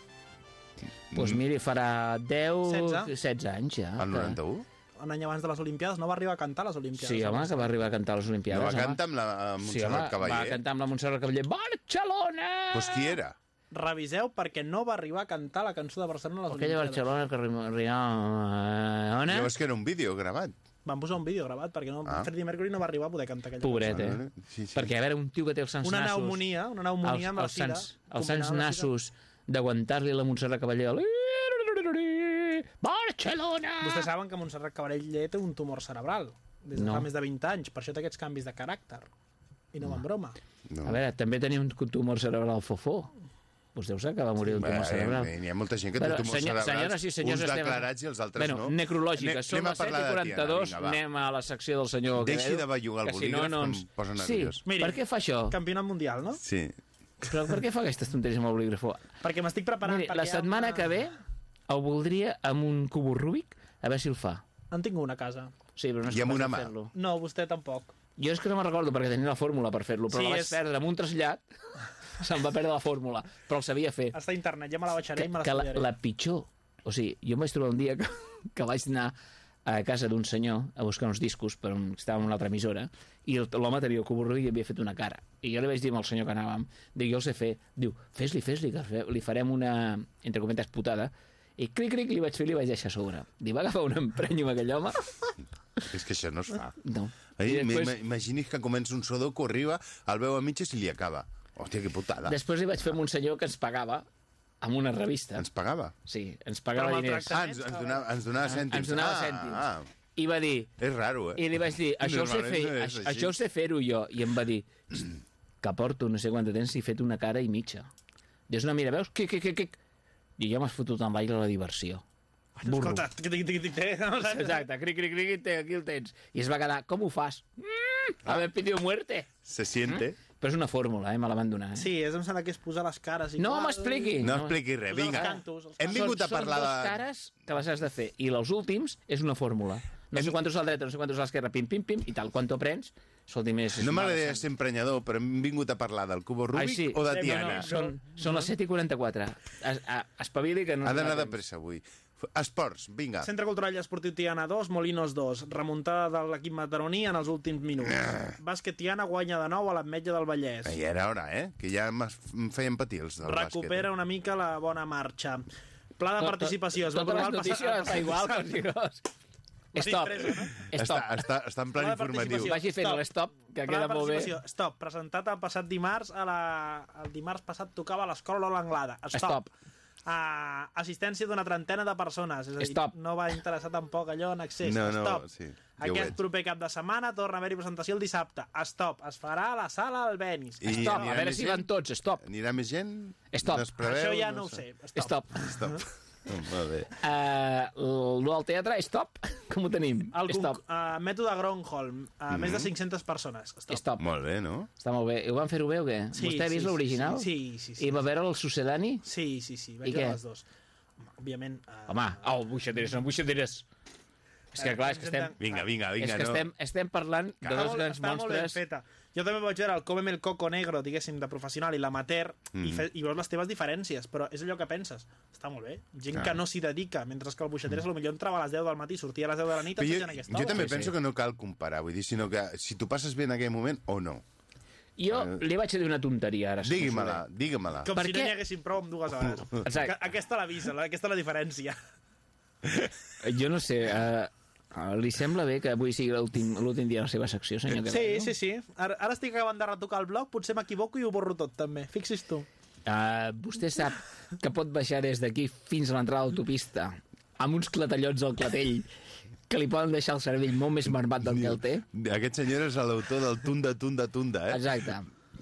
Doncs pues miri, farà 10... 16. 16 anys ja. El que- 91? un any abans de les Olimpiades, no va arribar a cantar a les Olimpiades. Sí, home, que va arribar a cantar a les Olimpiades. No va home. cantar amb la amb Sí, Montserrat home, Cavaller? va cantar amb la Montserrat Cavaller. Barcelona! Pues qui era? Reviseu perquè no va arribar a cantar la cançó de Barcelona a les Aquella Olimpiades. Barcelona que arriba... Eh, on? Llavors que era un vídeo gravat. Van posar un vídeo gravat perquè no, Ah. Freddie Mercury no va arribar a poder cantar aquella Pobret, cançó. eh? Sí, sí. Perquè, a veure, un tio que té els sants Una nassos... pneumonia, una pneumonia amb la els, sida. els sants sida. D'aguantar-li la Montserrat Cavaller. Barcelona! Vostès saben que Montserrat Cavaller té un tumor cerebral des de No. fa més de 20 anys, per això té aquests canvis de caràcter. I no, no. en broma. A veure, també tenia un tumor cerebral fofó. Vostè ho sap que va morir d'un tumor cerebral. bé, Hi ha molta gent que té Bueno, tumors senyor- cerebrals, senyores i senyors, uns estem- declarats i els altres bueno, no. necrològiques. Anem a les 7 parlar i de Tiana, 42, vinga, va. anem a la secció del senyor Deixi Quevedo, de bellugar el que si no, bolígraf, no ens... em posa Sí, nerviós. Miri, per què fa això? Campionat mundial, no? Sí. Però per què fa aquestes tonteries amb el bolígraf? Perquè m'estic preparant... Miri, perquè la ha setmana una- que ve el voldria amb un cubo Rubik, a veure si el fa. En tinc una a casa. Sí, però no és I amb una mà. fer-lo. No, vostè tampoc. Jo és que no me'n recordo perquè tenia la fórmula per fer-lo, però Sí, la vaig és- perdre amb un trasllat. Se'm va perdre la fórmula, però el sabia fer. Està a internet, ja me la baixaré Que, i me que la, la pitjor... O sigui, jo em vaig trobar un dia que, que vaig anar a casa d'un senyor a buscar uns discos per on estava en una altra emissora i l'home tenia el i havia fet una cara. I jo li vaig dir al senyor que anàvem, dic, jo el sé fer. Diu, fes-li, fes-li, que li farem una, entre cometes, putada. I cric, cric, li vaig fer i li vaig deixar a sobre. Li va agafar un emprenyo amb aquell home. És que això no es fa. No. Ai, després- després... Imaginis que comença un sudoku, arriba, el veu a mitges i li acaba. Hòstia, que putada. Després li vaig fer amb un senyor que ens pagava amb una revista. Ens pagava? Sí, ens pagava diners. Ah, ens, ens, donava, ens donava cèntims. Ens donava ah, cèntims. Ah, I va dir... és raro, eh? I li vaig dir, això ho sé, fer, no això, això ho sé fer-ho jo. I em va dir, que porto no sé quant de temps i he fet una cara i mitja. Dius, no, mira, veus? Quic, quic, quic, quic. I jo m'has fotut amb l'aire la diversió. Burro. Escolta, tic, tic, tic, tic, tic, no sé. Exacte, cric, cric, cric, aquí el tens. I es va quedar, com ho fas? Mm, haver pedido muerte. Se siente. Però és una fórmula, eh? Me la van donar. Eh? Sí, és, em sembla que és posar les cares i... No m'expliqui. No expliqui res, Posar els vinga. cantos, els Hem vingut a són, parlar són de... dos cares que les has de fer. I els últims és una fórmula. No sé quantos a la dreta, no sé quantos a l'esquerra, pim, pim, pim, i tal. Quan t'ho aprens, escolti, més... No m'agradaria ser emprenyador, però hem vingut a parlar del Cubo Rubik Ai, sí. o de No, Tiana. no, són, són les 7 i 44. Es, a, espavili que no... Ha d'anar de pressa avui. Esports, vinga. Centre Cultural i Esportiu Tiana 2, Molinos 2. Remuntada de l'equip mataroní en els últims minuts. Bàsquet Tiana guanya de nou a l'Ametlla del Vallès. Ja era hora, eh? Que ja em feien patir els del Recupera una mica la bona marxa. Pla de participació. Es va les el notícies passat... igual, com si. Stop. Disfressa, no? bàsquet. Stop. Està, està, està en plan informatiu. Vagi fent Stop. l'stop, que Pla queda molt bé. Stop. Presentat el passat dimarts a la... El dimarts passat tocava a l'escola Lola Anglada. Stop. Stop. Uh, assistència d'una trentena de persones. És a dir, Stop. no va interessar tampoc allò en accés. No, no, Stop. sí, ja Aquest proper cap de setmana torna a haver-hi presentació el dissabte. Stop. Es farà a la sala Albenis. I Stop. A veure si gent? van tots. Stop. Anirà més gent? Stop. No preveu? Això ja no, ho sé. Stop. Stop. Stop. Molt bé. Uh, lo del teatre, stop. Com ho tenim? El Stop. uh, mètode Gronholm. Uh, Més de 500 persones. Stop. Stop. Molt bé, no? Està molt bé. Ho van fer-ho bé o què? Sí, Vostè ha sí, vist sí, l'original? sí, sí, sí, I va veure el sucedani? Sí, sí, sí. I Vaig què? veure les dues. Home, Òbviament... Uh, Home, oh, buixaderes, no buixaderes. És que clar, és que estem... Vinga, vinga, vinga, És que no. estem, estem parlant de Està dos grans està molt ben monstres... feta. Jo també vaig veure el Comem el Coco Negro, diguéssim, de professional i l'amateur, mm. i, Mhm. fe, i veus les teves diferències, però és allò que penses. Està molt bé. Gent Clar. que no s'hi dedica, mentre que el Buixateres mm. potser entrava a les 10 del matí, sortia a les 10 de la nit, Però jo, assajant aquesta jo també penso que no cal comparar, vull dir, sinó que si tu passes bé en aquell moment o no. Jo li vaig dir una tonteria ara. Digue-me-la, digue-me-la. Com Per si què? no n'hi haguessin prou amb dues hores. Exacte. Que- Aquesta l'avisa, la- aquesta la diferència. Jo no sé, uh, li sembla bé que avui sigui l'últim l'últim dia de la seva secció, senyor Sí, Quevedo? sí, sí. Ara, ara estic acabant de retocar el blog, potser m'equivoco i ho borro tot, també. Fixis tu. Uh, vostè sap que pot baixar des d'aquí fins a l'entrada de l'autopista amb uns clatellots al clatell que li poden deixar el cervell molt més marmat del que el té? Aquest senyor és l'autor del Tunda, Tunda, Tunda, eh? Exacte.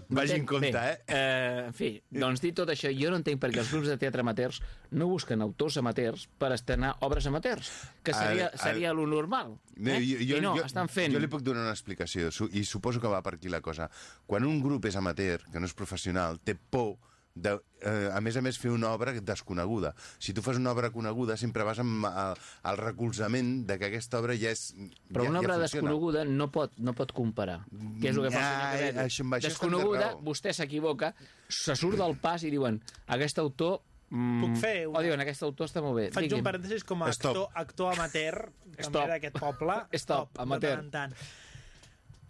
Vagi en compte, bé, eh? eh? En fi, doncs dit tot això, jo no entenc per què els grups de teatre amateurs no busquen autors amateurs per estrenar obres amateurs, que seria, Al- al- seria lo normal. No, Eh? jo, jo, I no, jo, estan fent... Jo li puc donar una explicació, i suposo que va per aquí la cosa. Quan un grup és amateur, que no és professional, té por de, eh, a més a més, fer una obra desconeguda. Si tu fas una obra coneguda, sempre vas amb el, el recolzament de que aquesta obra ja és... Però ja, una obra ja funciona. desconeguda no pot, no pot comparar. Que és el que fa el senyor estem de Desconeguda, vostè s'equivoca, se surt del pas i diuen aquest autor... Mm, Puc fer una- O diuen, aquest autor està molt bé. Faig Digui'm. un parèntesis com a Stop. actor, actor amateur, Stop. també d'aquest poble. Stop, de amateur. tant en tant.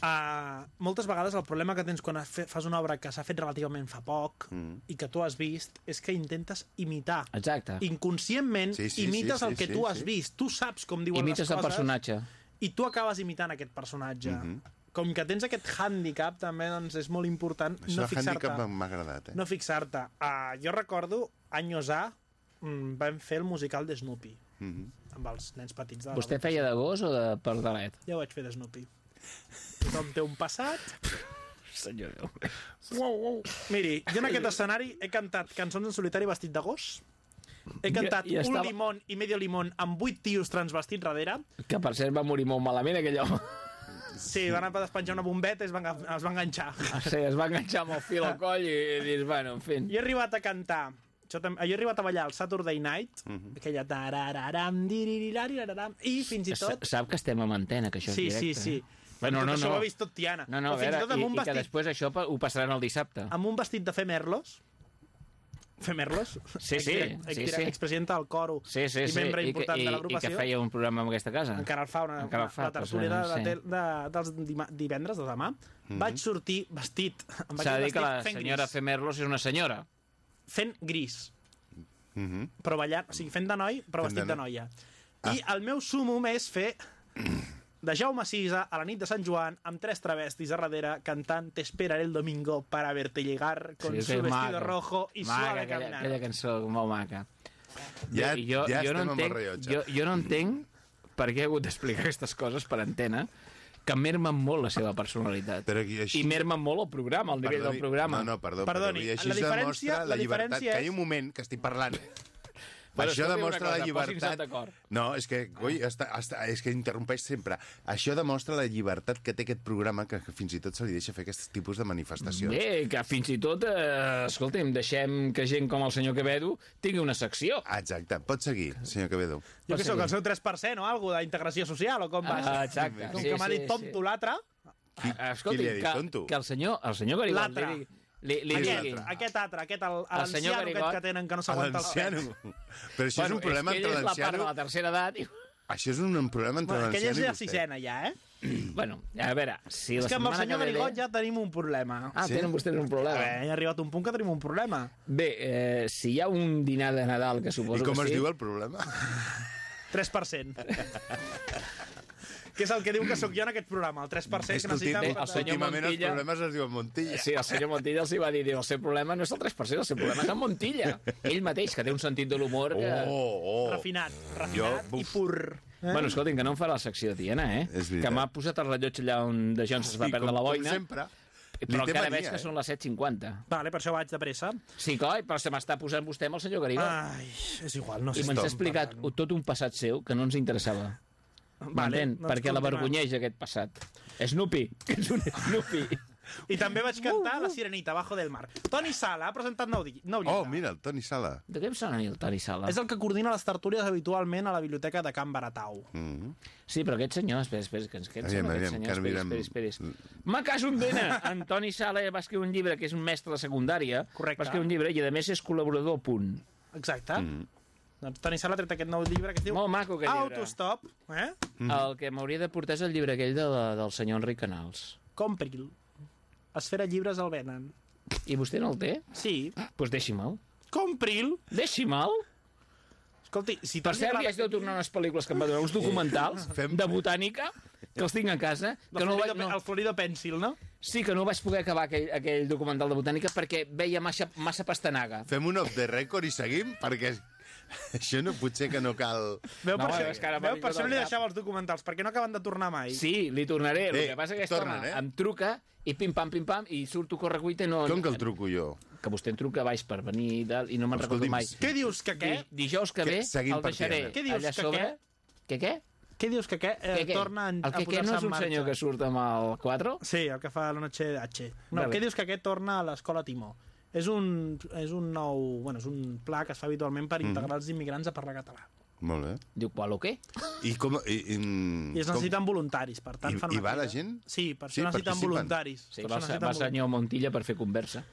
Uh, moltes vegades el problema que tens quan fas una obra que s'ha fet relativament fa poc Mm. i que tu has vist és que intentes imitar. Exacte. Inconscientment Sí, sí, imites sí, el sí, que sí, tu has sí. vist. Tu saps com diuen Imites les el coses. personatge. I tu acabes imitant aquest personatge. Mhm. Com que tens aquest hàndicap, també doncs, és molt important Això no fixar-te. handicap m'ha- agradat, eh? No fixar-te. Uh, jo recordo, anys A, mm, vam fer el musical de Snoopy, Mhm. amb els nens petits de Vostè feia de gos o de pardalet? Ja ho vaig fer de Snoopy. Tothom té un passat. Senyor Déu. Uau, uau. Miri, jo en aquest escenari he cantat cançons en solitari vestit de gos, he cantat I- i un estava- limón i medio limón amb vuit tios transvestits darrere. Que per cert va morir molt malament aquell home. Sí, van a despenjar una bombeta i es van, es van enganxar. Sí, es va enganxar amb el fil al coll i, i dius, bueno, en fi. Jo he arribat a cantar jo, tam- jo he arribat a ballar el Saturday Night, Mhm. aquella tarararam, i fins i tot... S- Sap que estem en antena, que això és Sí, directe. sí, sí. eh? Bueno, Tot no, això no. ho ha vist tot Tiana. No, no, Però a veure, i, un i que vestit- després això ho passaran el dissabte. amb un vestit de fer merlos, fer merlos? Sí, sí, sí, sí. Expresidenta del coro Sí, sí, i sí. membre I, que, important i, de i que l'agrupació. feia un programa en aquesta casa. Encara el fa, una, Encara una, el fa, la tertúlia de, sí. de, de, dels divendres de demà. Mhm. Vaig sortir vestit amb S'ha de dir que la vestit senyora gris. Femerlos és una senyora. Fent gris, Mhm. però ballant, o sigui, fent de noi, però Fent de vestit de noi. noia. I el meu súmum és fer de Jaume Sisa a la nit de Sant Joan amb tres travestis a darrere cantant Te esperaré el domingo para verte llegar con Sí, su vestido maca. rojo y maca, suave aquella, caminar. aquella cançó molt maca. Ja- jo, ja jo, no estem amb el entenc, rellotge. jo, jo no entenc per què he hagut d'explicar aquestes coses per antena que mermen molt la seva personalitat. Però aquí, així... I mermen molt el programa, el nivell Perdoni, del programa. No, no, perdó, Perdoni, perdó. I així la diferència- demostra la, la llibertat. diferència Que hi ha és- un moment que estic parlant. Bueno, Això demostra la cosa, posin-se llibertat... No, és que, coi, està, està, és que interrompeix sempre. Això demostra la llibertat que té aquest programa, que, que fins i tot se li deixa fer aquest tipus de manifestacions. Bé, que fins i tot, eh, escolti'm, deixem que gent com el senyor Quevedo tingui una secció. Exacte. Pot seguir, senyor Quevedo. Jo que sóc el seu 3% o alguna d'integració social, o com vas? Ah, exacte. Com Sí, que m'ha sí, dit tonto sí. l'altre, Qui, Ah, Escolti, qui li ha dit que, tonto? que el senyor, el senyor Garibald L'altre. Li, li, aquest, aquest altre, aquest, el, El l'anciano aquest que tenen que no s'aguanta L'anciano. pets. Però això és un problema és que entre ell és la part de l'anciano... la tercera edat i... Això és un, problema entre Bueno, aquella és l'anciano i la vostè. sisena, ja, eh? Bueno, a veure, si És la que amb el senyor que ve... Garigot ja tenim un problema. Ah, Sí? tenen vostès un problema. Eh, ha arribat un punt que tenim un problema. Bé, eh, si hi ha un dinar de Nadal, que I suposo com que es sí... diu el problema? 3%. que és el que diu que sóc jo en aquest programa, el 3% que necessitem... Bé, per- el senyor últimament els Montilla- problemes es diuen Montilla. Sí, el senyor Montilla els hi va dir, diu, el seu problema no és el 3%, el seu problema és en Montilla. Ell mateix, que té un sentit de l'humor que... Oh, oh. Refinat, refinat Jo- i pur. Eh? Bueno, escolti'm, que no em farà la secció, Tiana, eh? És veritat. que m'ha posat el rellotge allà on de Jones es va I perdre com, la boina. Com sempre, Però encara mania, veig que eh? són les 7.50. Vale, per això vaig de pressa. Sí, coi, però se m'està posant vostè amb el senyor Garibó. Ai, és igual, no sé. I me'ns ha explicat tot un passat seu que no ens interessava. Vale, doncs Perquè continuem. l'avergonyeix aquest passat. Snoopy, que és un Snoopy. I també vaig cantar La Sirenita, Bajo del Mar. Toni Sala ha presentat nou, nou llibre. Oh, mira, el Toni Sala. De què em sona el Toni Sala? És el que coordina les tertúlies habitualment a la biblioteca de Can Baratau. Mm. Sí, però aquest senyor, espera, espera, que ens que em Aviam, aviam, senyor, que ara espera, mirem- espera, espera. Ma caso en vena! Antoni Sala va escriure un llibre que és un mestre de secundària. Correcte. Va escriure un llibre i, a més, és col·laborador punt. Exacte. Mm. Doncs Toni Sala ha tret aquest nou llibre que es diu Molt maco, aquest llibre. Autostop. Eh? Mm. El que m'hauria de portar és el llibre aquell de la, del senyor Enric Canals. Compri'l. Esfera Llibres el venen. I vostè no el té? Sí. Doncs pues deixi-me'l. Compri'l. Deixi-me'l. Escolti, si Per cert, li haig de tornar unes pel·lícules que em va donar, uns documentals de botànica, que els tinc a casa, El que no, Florido, vaig, no, el Florido Pencil, no? sí, que no vaig poder acabar aquell, aquell documental de botànica perquè veia massa, massa pastanaga. Fem un off the record i seguim, perquè això no potser que no cal... Veu, No, per, és que ara això, m'ha veu, per això no li deixava els documentals, perquè no acaben de tornar mai. Sí, li tornaré. El Eh, que passa que aquest tornen, home eh? em truca i pim-pam, pim-pam, i surto a correcuita i no... Com que el truco jo? Que vostè em truca baix per venir i, tal, i no me'n recordo mai. Què dius, que què? Di- Dijous que Que ve el deixaré. Què dius, allà que sobre... què? Què, què? Què dius, que què? Eh, Què, què? Torna a, El a que què posar-se no és un marxa. senyor que surt amb el 4? Sí, el que fa la noche H. No, Vale. què dius que aquest torna a l'escola Timó? És un, és un nou... Bueno, és un pla que es fa habitualment Mhm. per integrar els immigrants a parlar català. Molt bé. Diu, qual o què? I com... I, i, I es necessiten voluntaris, per tant I- fan i va la gent? Sí, per Sí, això necessiten participen. voluntaris. Sí, per va, això va necessiten el senyor Montilla per fer conversa.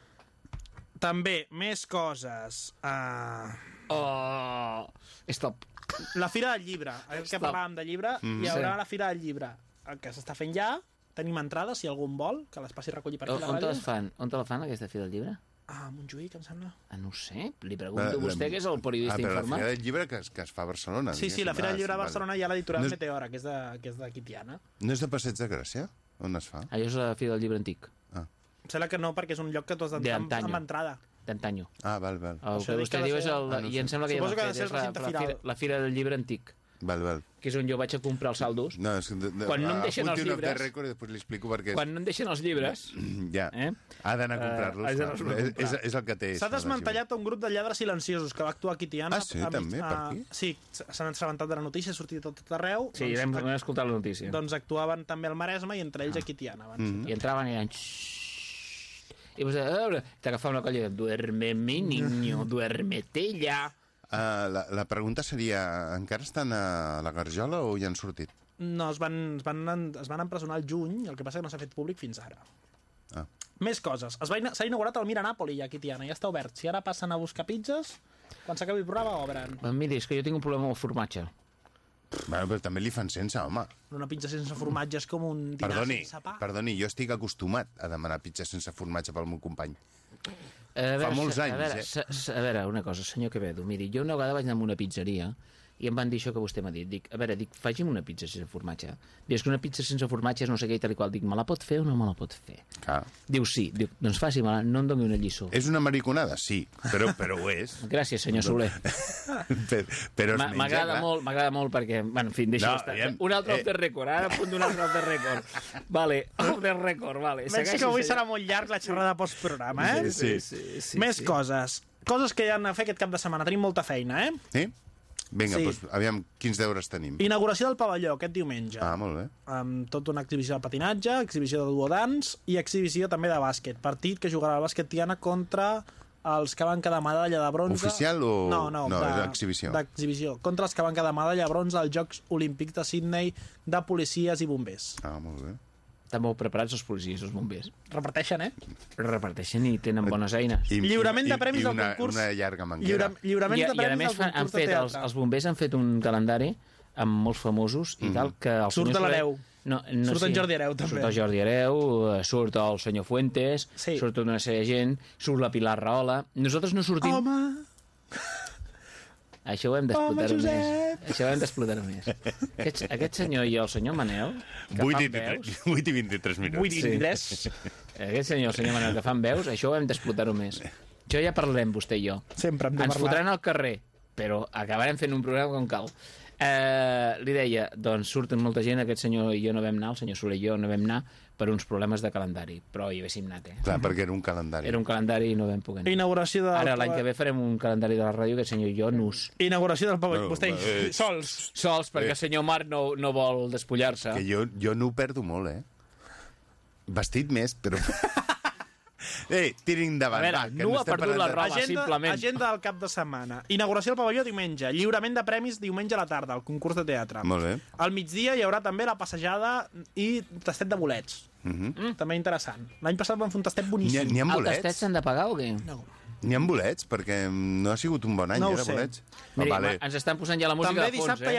També, més coses. Uh, Oh, stop. la Fira del Llibre. Ara que parlàvem de llibre, Mm. hi haurà Sí. la Fira del Llibre, el que s'està fent ja. Tenim entrades, si algú vol, que les passi a recollir per aquí la On fan? On te la fan, aquesta fi del llibre? Ah, a Montjuïc, em sembla. Ah, no ho sé. Li pregunto a vostè, que és el periodista ah, però informat. la Fira del Llibre que es, que es fa a Barcelona. Sí, sí, la. Fira del Ah, Llibre a. Barcelona hi ha l'editorial No és- Meteora, que és de, que és de Quitiana. No és de Passeig de Gràcia? On es fa? Allò és la fi del llibre antic, Ah, Em sembla que no, perquè és un lloc que tu has d'entrar amb, amb entrada. d'antanyo. ah val, val. El Això que vostè diu és el... Ah, no I em sembla que ja Suposo ho que ha han de fet, ser és el la, fira, la fira del llibre antic, Val, val. que és on jo vaig a comprar els saldos. No, és que de, de, Quan no em deixen els llibres- record i després li explico perquè... Quan no em deixen els llibres... Ja, Eh? ha d'anar a Eh, comprar-los. a clar. és, comprar. és, és el que té. S'ha desmantellat un grup de lladres silenciosos que va actuar a Quitiana. Ah, sí? a També, per a- aquí? Sí, s'han assabentat de la notícia, ha sortit tot, tot arreu. Sí, doncs, vam, ac- vam escoltar la notícia. doncs actuaven també al Maresme i entre ells a Quitiana. Van Mm. I entraven i eren... I vostè, a veure, t'agafava una colla, duerme mi niño, duermete ya. Uh, la, la pregunta seria, encara estan a la Garjola o hi han sortit? No, es van, es, van, es van empresonar al juny, el que passa que no s'ha fet públic fins ara. Ah. Més coses. Es va ina- S'ha inaugurat el Mira Nàpoli ja a Quitiana, ja està obert. Si ara passen a buscar pizzas, quan s'acabi el programa obren. Miri, és que jo tinc un problema amb el formatge. Bueno, però també li fan sense, home. Una pizza sense formatge és com un dinar Perdoni, sense pa. perdoni, jo estic acostumat a demanar pizza sense formatge pel meu company. A veure, molts se- anys, a veure, eh? a veure, una cosa, senyor Quevedo, miri, jo una vegada vaig anar a una pizzeria i em van dir això que vostè m'ha dit. Dic, a veure, dic, faci'm una pizza sense formatge. Diu, és que una pizza sense formatge és no sé què i tal i qual. Dic, me la pot fer o no me la pot fer? Clar. Diu, sí. Diu, doncs faci-me-la, no em doni una lliçó. És una mariconada? Sí, però, però ho és. Gràcies, senyor Soler. però, però M'agrada molt, m'agrada molt perquè, bueno, en fi, deixa No, estar. Un altre eh. off the record, ara a punt d'un altre off the record. Vale, off the record, vale. Veig que avui serà molt llarg la xerrada post-programa, eh? Sí, sí, sí, Més sí. coses. Coses que hi han a fer aquest cap de setmana. Tenim molta feina, eh? Sí? Vinga, Sí. doncs, aviam, quins deures tenim? Inauguració del pavelló aquest diumenge. Ah, molt bé. amb tota una exhibició de patinatge, exhibició de duodans i exhibició també de bàsquet. Partit que jugarà el bàsquet Tiana contra els que van quedar medalla de bronze... Oficial o- No, no, no, de- és exhibició. D'exhibició. Contra els que van quedar medalla de bronze als Jocs Olímpics de Sydney de policies i bombers. Ah, molt bé. Estan molt preparats els policies, els bombers. Reparteixen, eh? Reparteixen i tenen bones eines. I, Lliurament de i- premis i del una, concurs. Una llarga manguera. Lliura, lliurament I, de I a premis més del fan, han concurs fet, de els, els bombers han fet un calendari amb molts famosos i tal, que el Surt de l'hereu. No, no, Surt en Jordi Hereu, també. Surt el Jordi Hereu, eh, surt el senyor Fuentes, Sí. surt tota una sèrie de gent, surt la Pilar Rahola. Nosaltres no sortim... Home, Això ho hem d'explotar-ho Josep! més. Això ho hem d'explotar-ho més. Aquest, aquest senyor i el senyor Manel, que 8 i, fan veus... 23, 8 i 23 minuts. 8 i 23. Aquest senyor i el senyor Manel que fan veus, això ho hem d'explotar-ho més. Això ja parlarem, vostè i jo. Sempre hem de Ens parlar. fotran al carrer, però acabarem fent un programa com cal. Eh, li deia, doncs surten molta gent, aquest senyor i jo no vam anar, el senyor Soler i jo no vam anar per uns problemes de calendari, però hi haguéssim anat, eh? Clar, perquè era un calendari. Era un calendari i no vam poder anar. Inauguració del... Ara, l'any que ve farem un calendari de la ràdio, aquest senyor i jo, nus. Inauguració del pavelló. No, Vostè, eh, sols. Sols, perquè Eh. el senyor Marc no, no vol despullar-se. Que jo, jo no ho perdo molt, eh? Vestit més, però... Ei, tirin endavant. A veure, va, que nu ha estem perdut parlant la de- roba, agenda, simplement. agenda del cap de setmana. Inauguració al pavelló diumenge. Lliurament de premis diumenge a la tarda, al concurs de teatre. Molt bé. Al migdia hi haurà també la passejada i tastet de bolets. Mhm. Mm. També interessant. L'any passat vam fer un tastet boníssim. n'hi ha El bolets? tastet s'han de pagar o què? No. N'hi ha bolets? Perquè no ha sigut un bon any, No era sé. bolets. Miri, Ah, vale. ens estan posant ja la música També de fons, dissabte eh? hi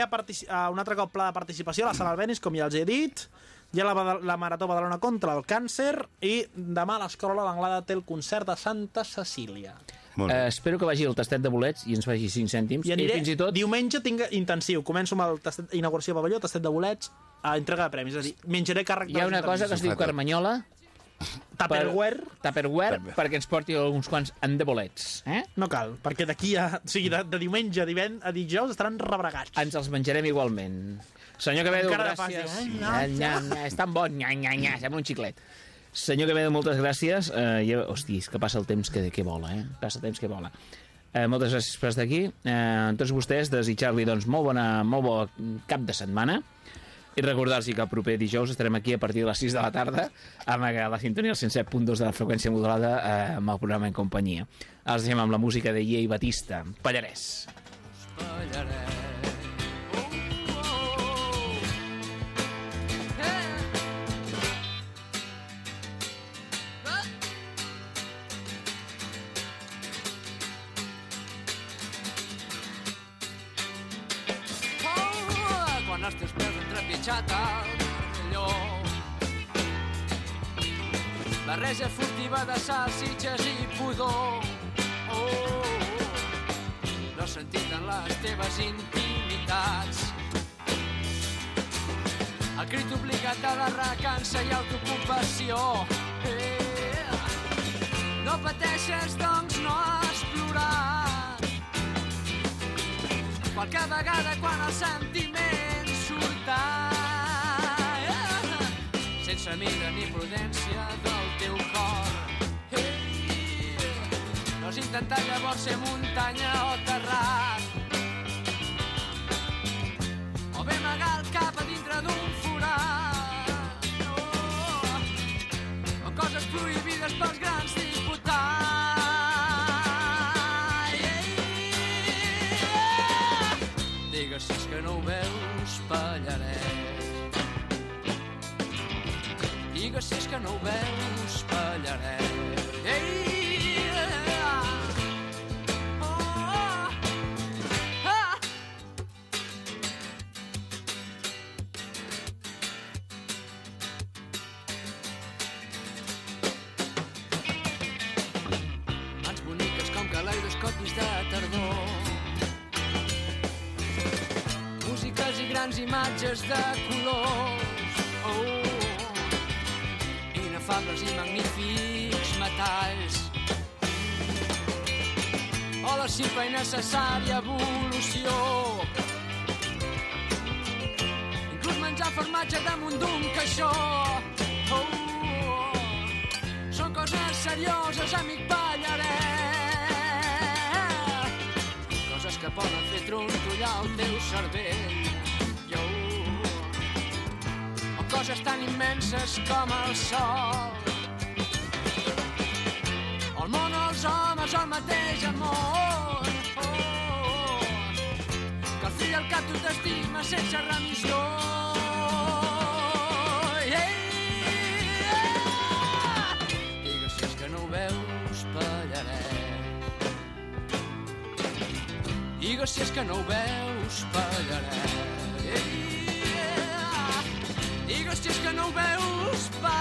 ha uh, un altre cop pla de participació a la Sala Albenis, com ja els he dit. Hi ha la, la Marató Badalona contra el càncer i demà l'Escola d'Anglada té el concert de Santa Cecília. Molt bé. Eh, espero que vagi el tastet de bolets i ens faci 5 cèntims. I aniré, fins i tot... diumenge tinc intensiu. Començo amb el tastet, inauguració de pavelló, tastet de bolets, a entrega de premis. És a dir, menjaré càrrec Hi ha una cosa que es diu. Carmanyola. Tupperware. Tupperware, perquè ens porti uns quants en de bolets. Eh? No cal, perquè d'aquí a... O sigui, de, de diumenge a, divend, a dijous estaran rebregats. Ens els menjarem igualment. Senyor Quevedo, gràcies. fàstic. Nya, nya, nya, és tan bon, nya, nya, nya, sembla un xiclet. Senyor Quevedo, moltes gràcies. Uh, ja, hosti, és que passa el temps que, que vola, eh? Passa el temps que vola. Uh, moltes gràcies per estar aquí. Uh, a tots vostès, desitjar-li doncs, molt, bona, molt bon cap de setmana i recordar-los que el proper dijous estarem aquí a partir de les 6 de la tarda amb la sintonia del 107.2 de la freqüència modulada eh, amb el programa en companyia. Els deixem amb la música de Iei Batista, Pallarès. Oh, Furtiva de salsitxes i pudor. Oh, no sentit en les teves intimitats. El crit obligat a la recança i autocompassió. Eh, no pateixes, doncs no has plorat. Qualque vegada quan el sentiment surta eh, sense mida ni prudència del teu cor. No has intentat llavors ser muntanya o terrat o bé amagar el cap a dintre d'un forat oh, o coses prohibides pels grans diputats. Digues si és que no ho veus, pallaret. Digues si és que no ho veus, grans imatges de colors. Oh, inefables i magnífics metalls. O la simple i necessària evolució. Inclús menjar formatge damunt d'un caixó. Oh, són coses serioses, amic ballaret. Coses que poden fer trontollar el teu cervell. O coses tan immenses com el sol. El món els homes el mateix amor. Oh, que el fill el cap tu t'estima sense remissió. Que. Digues si és que no ho veus, pallaret. vestes que não veus.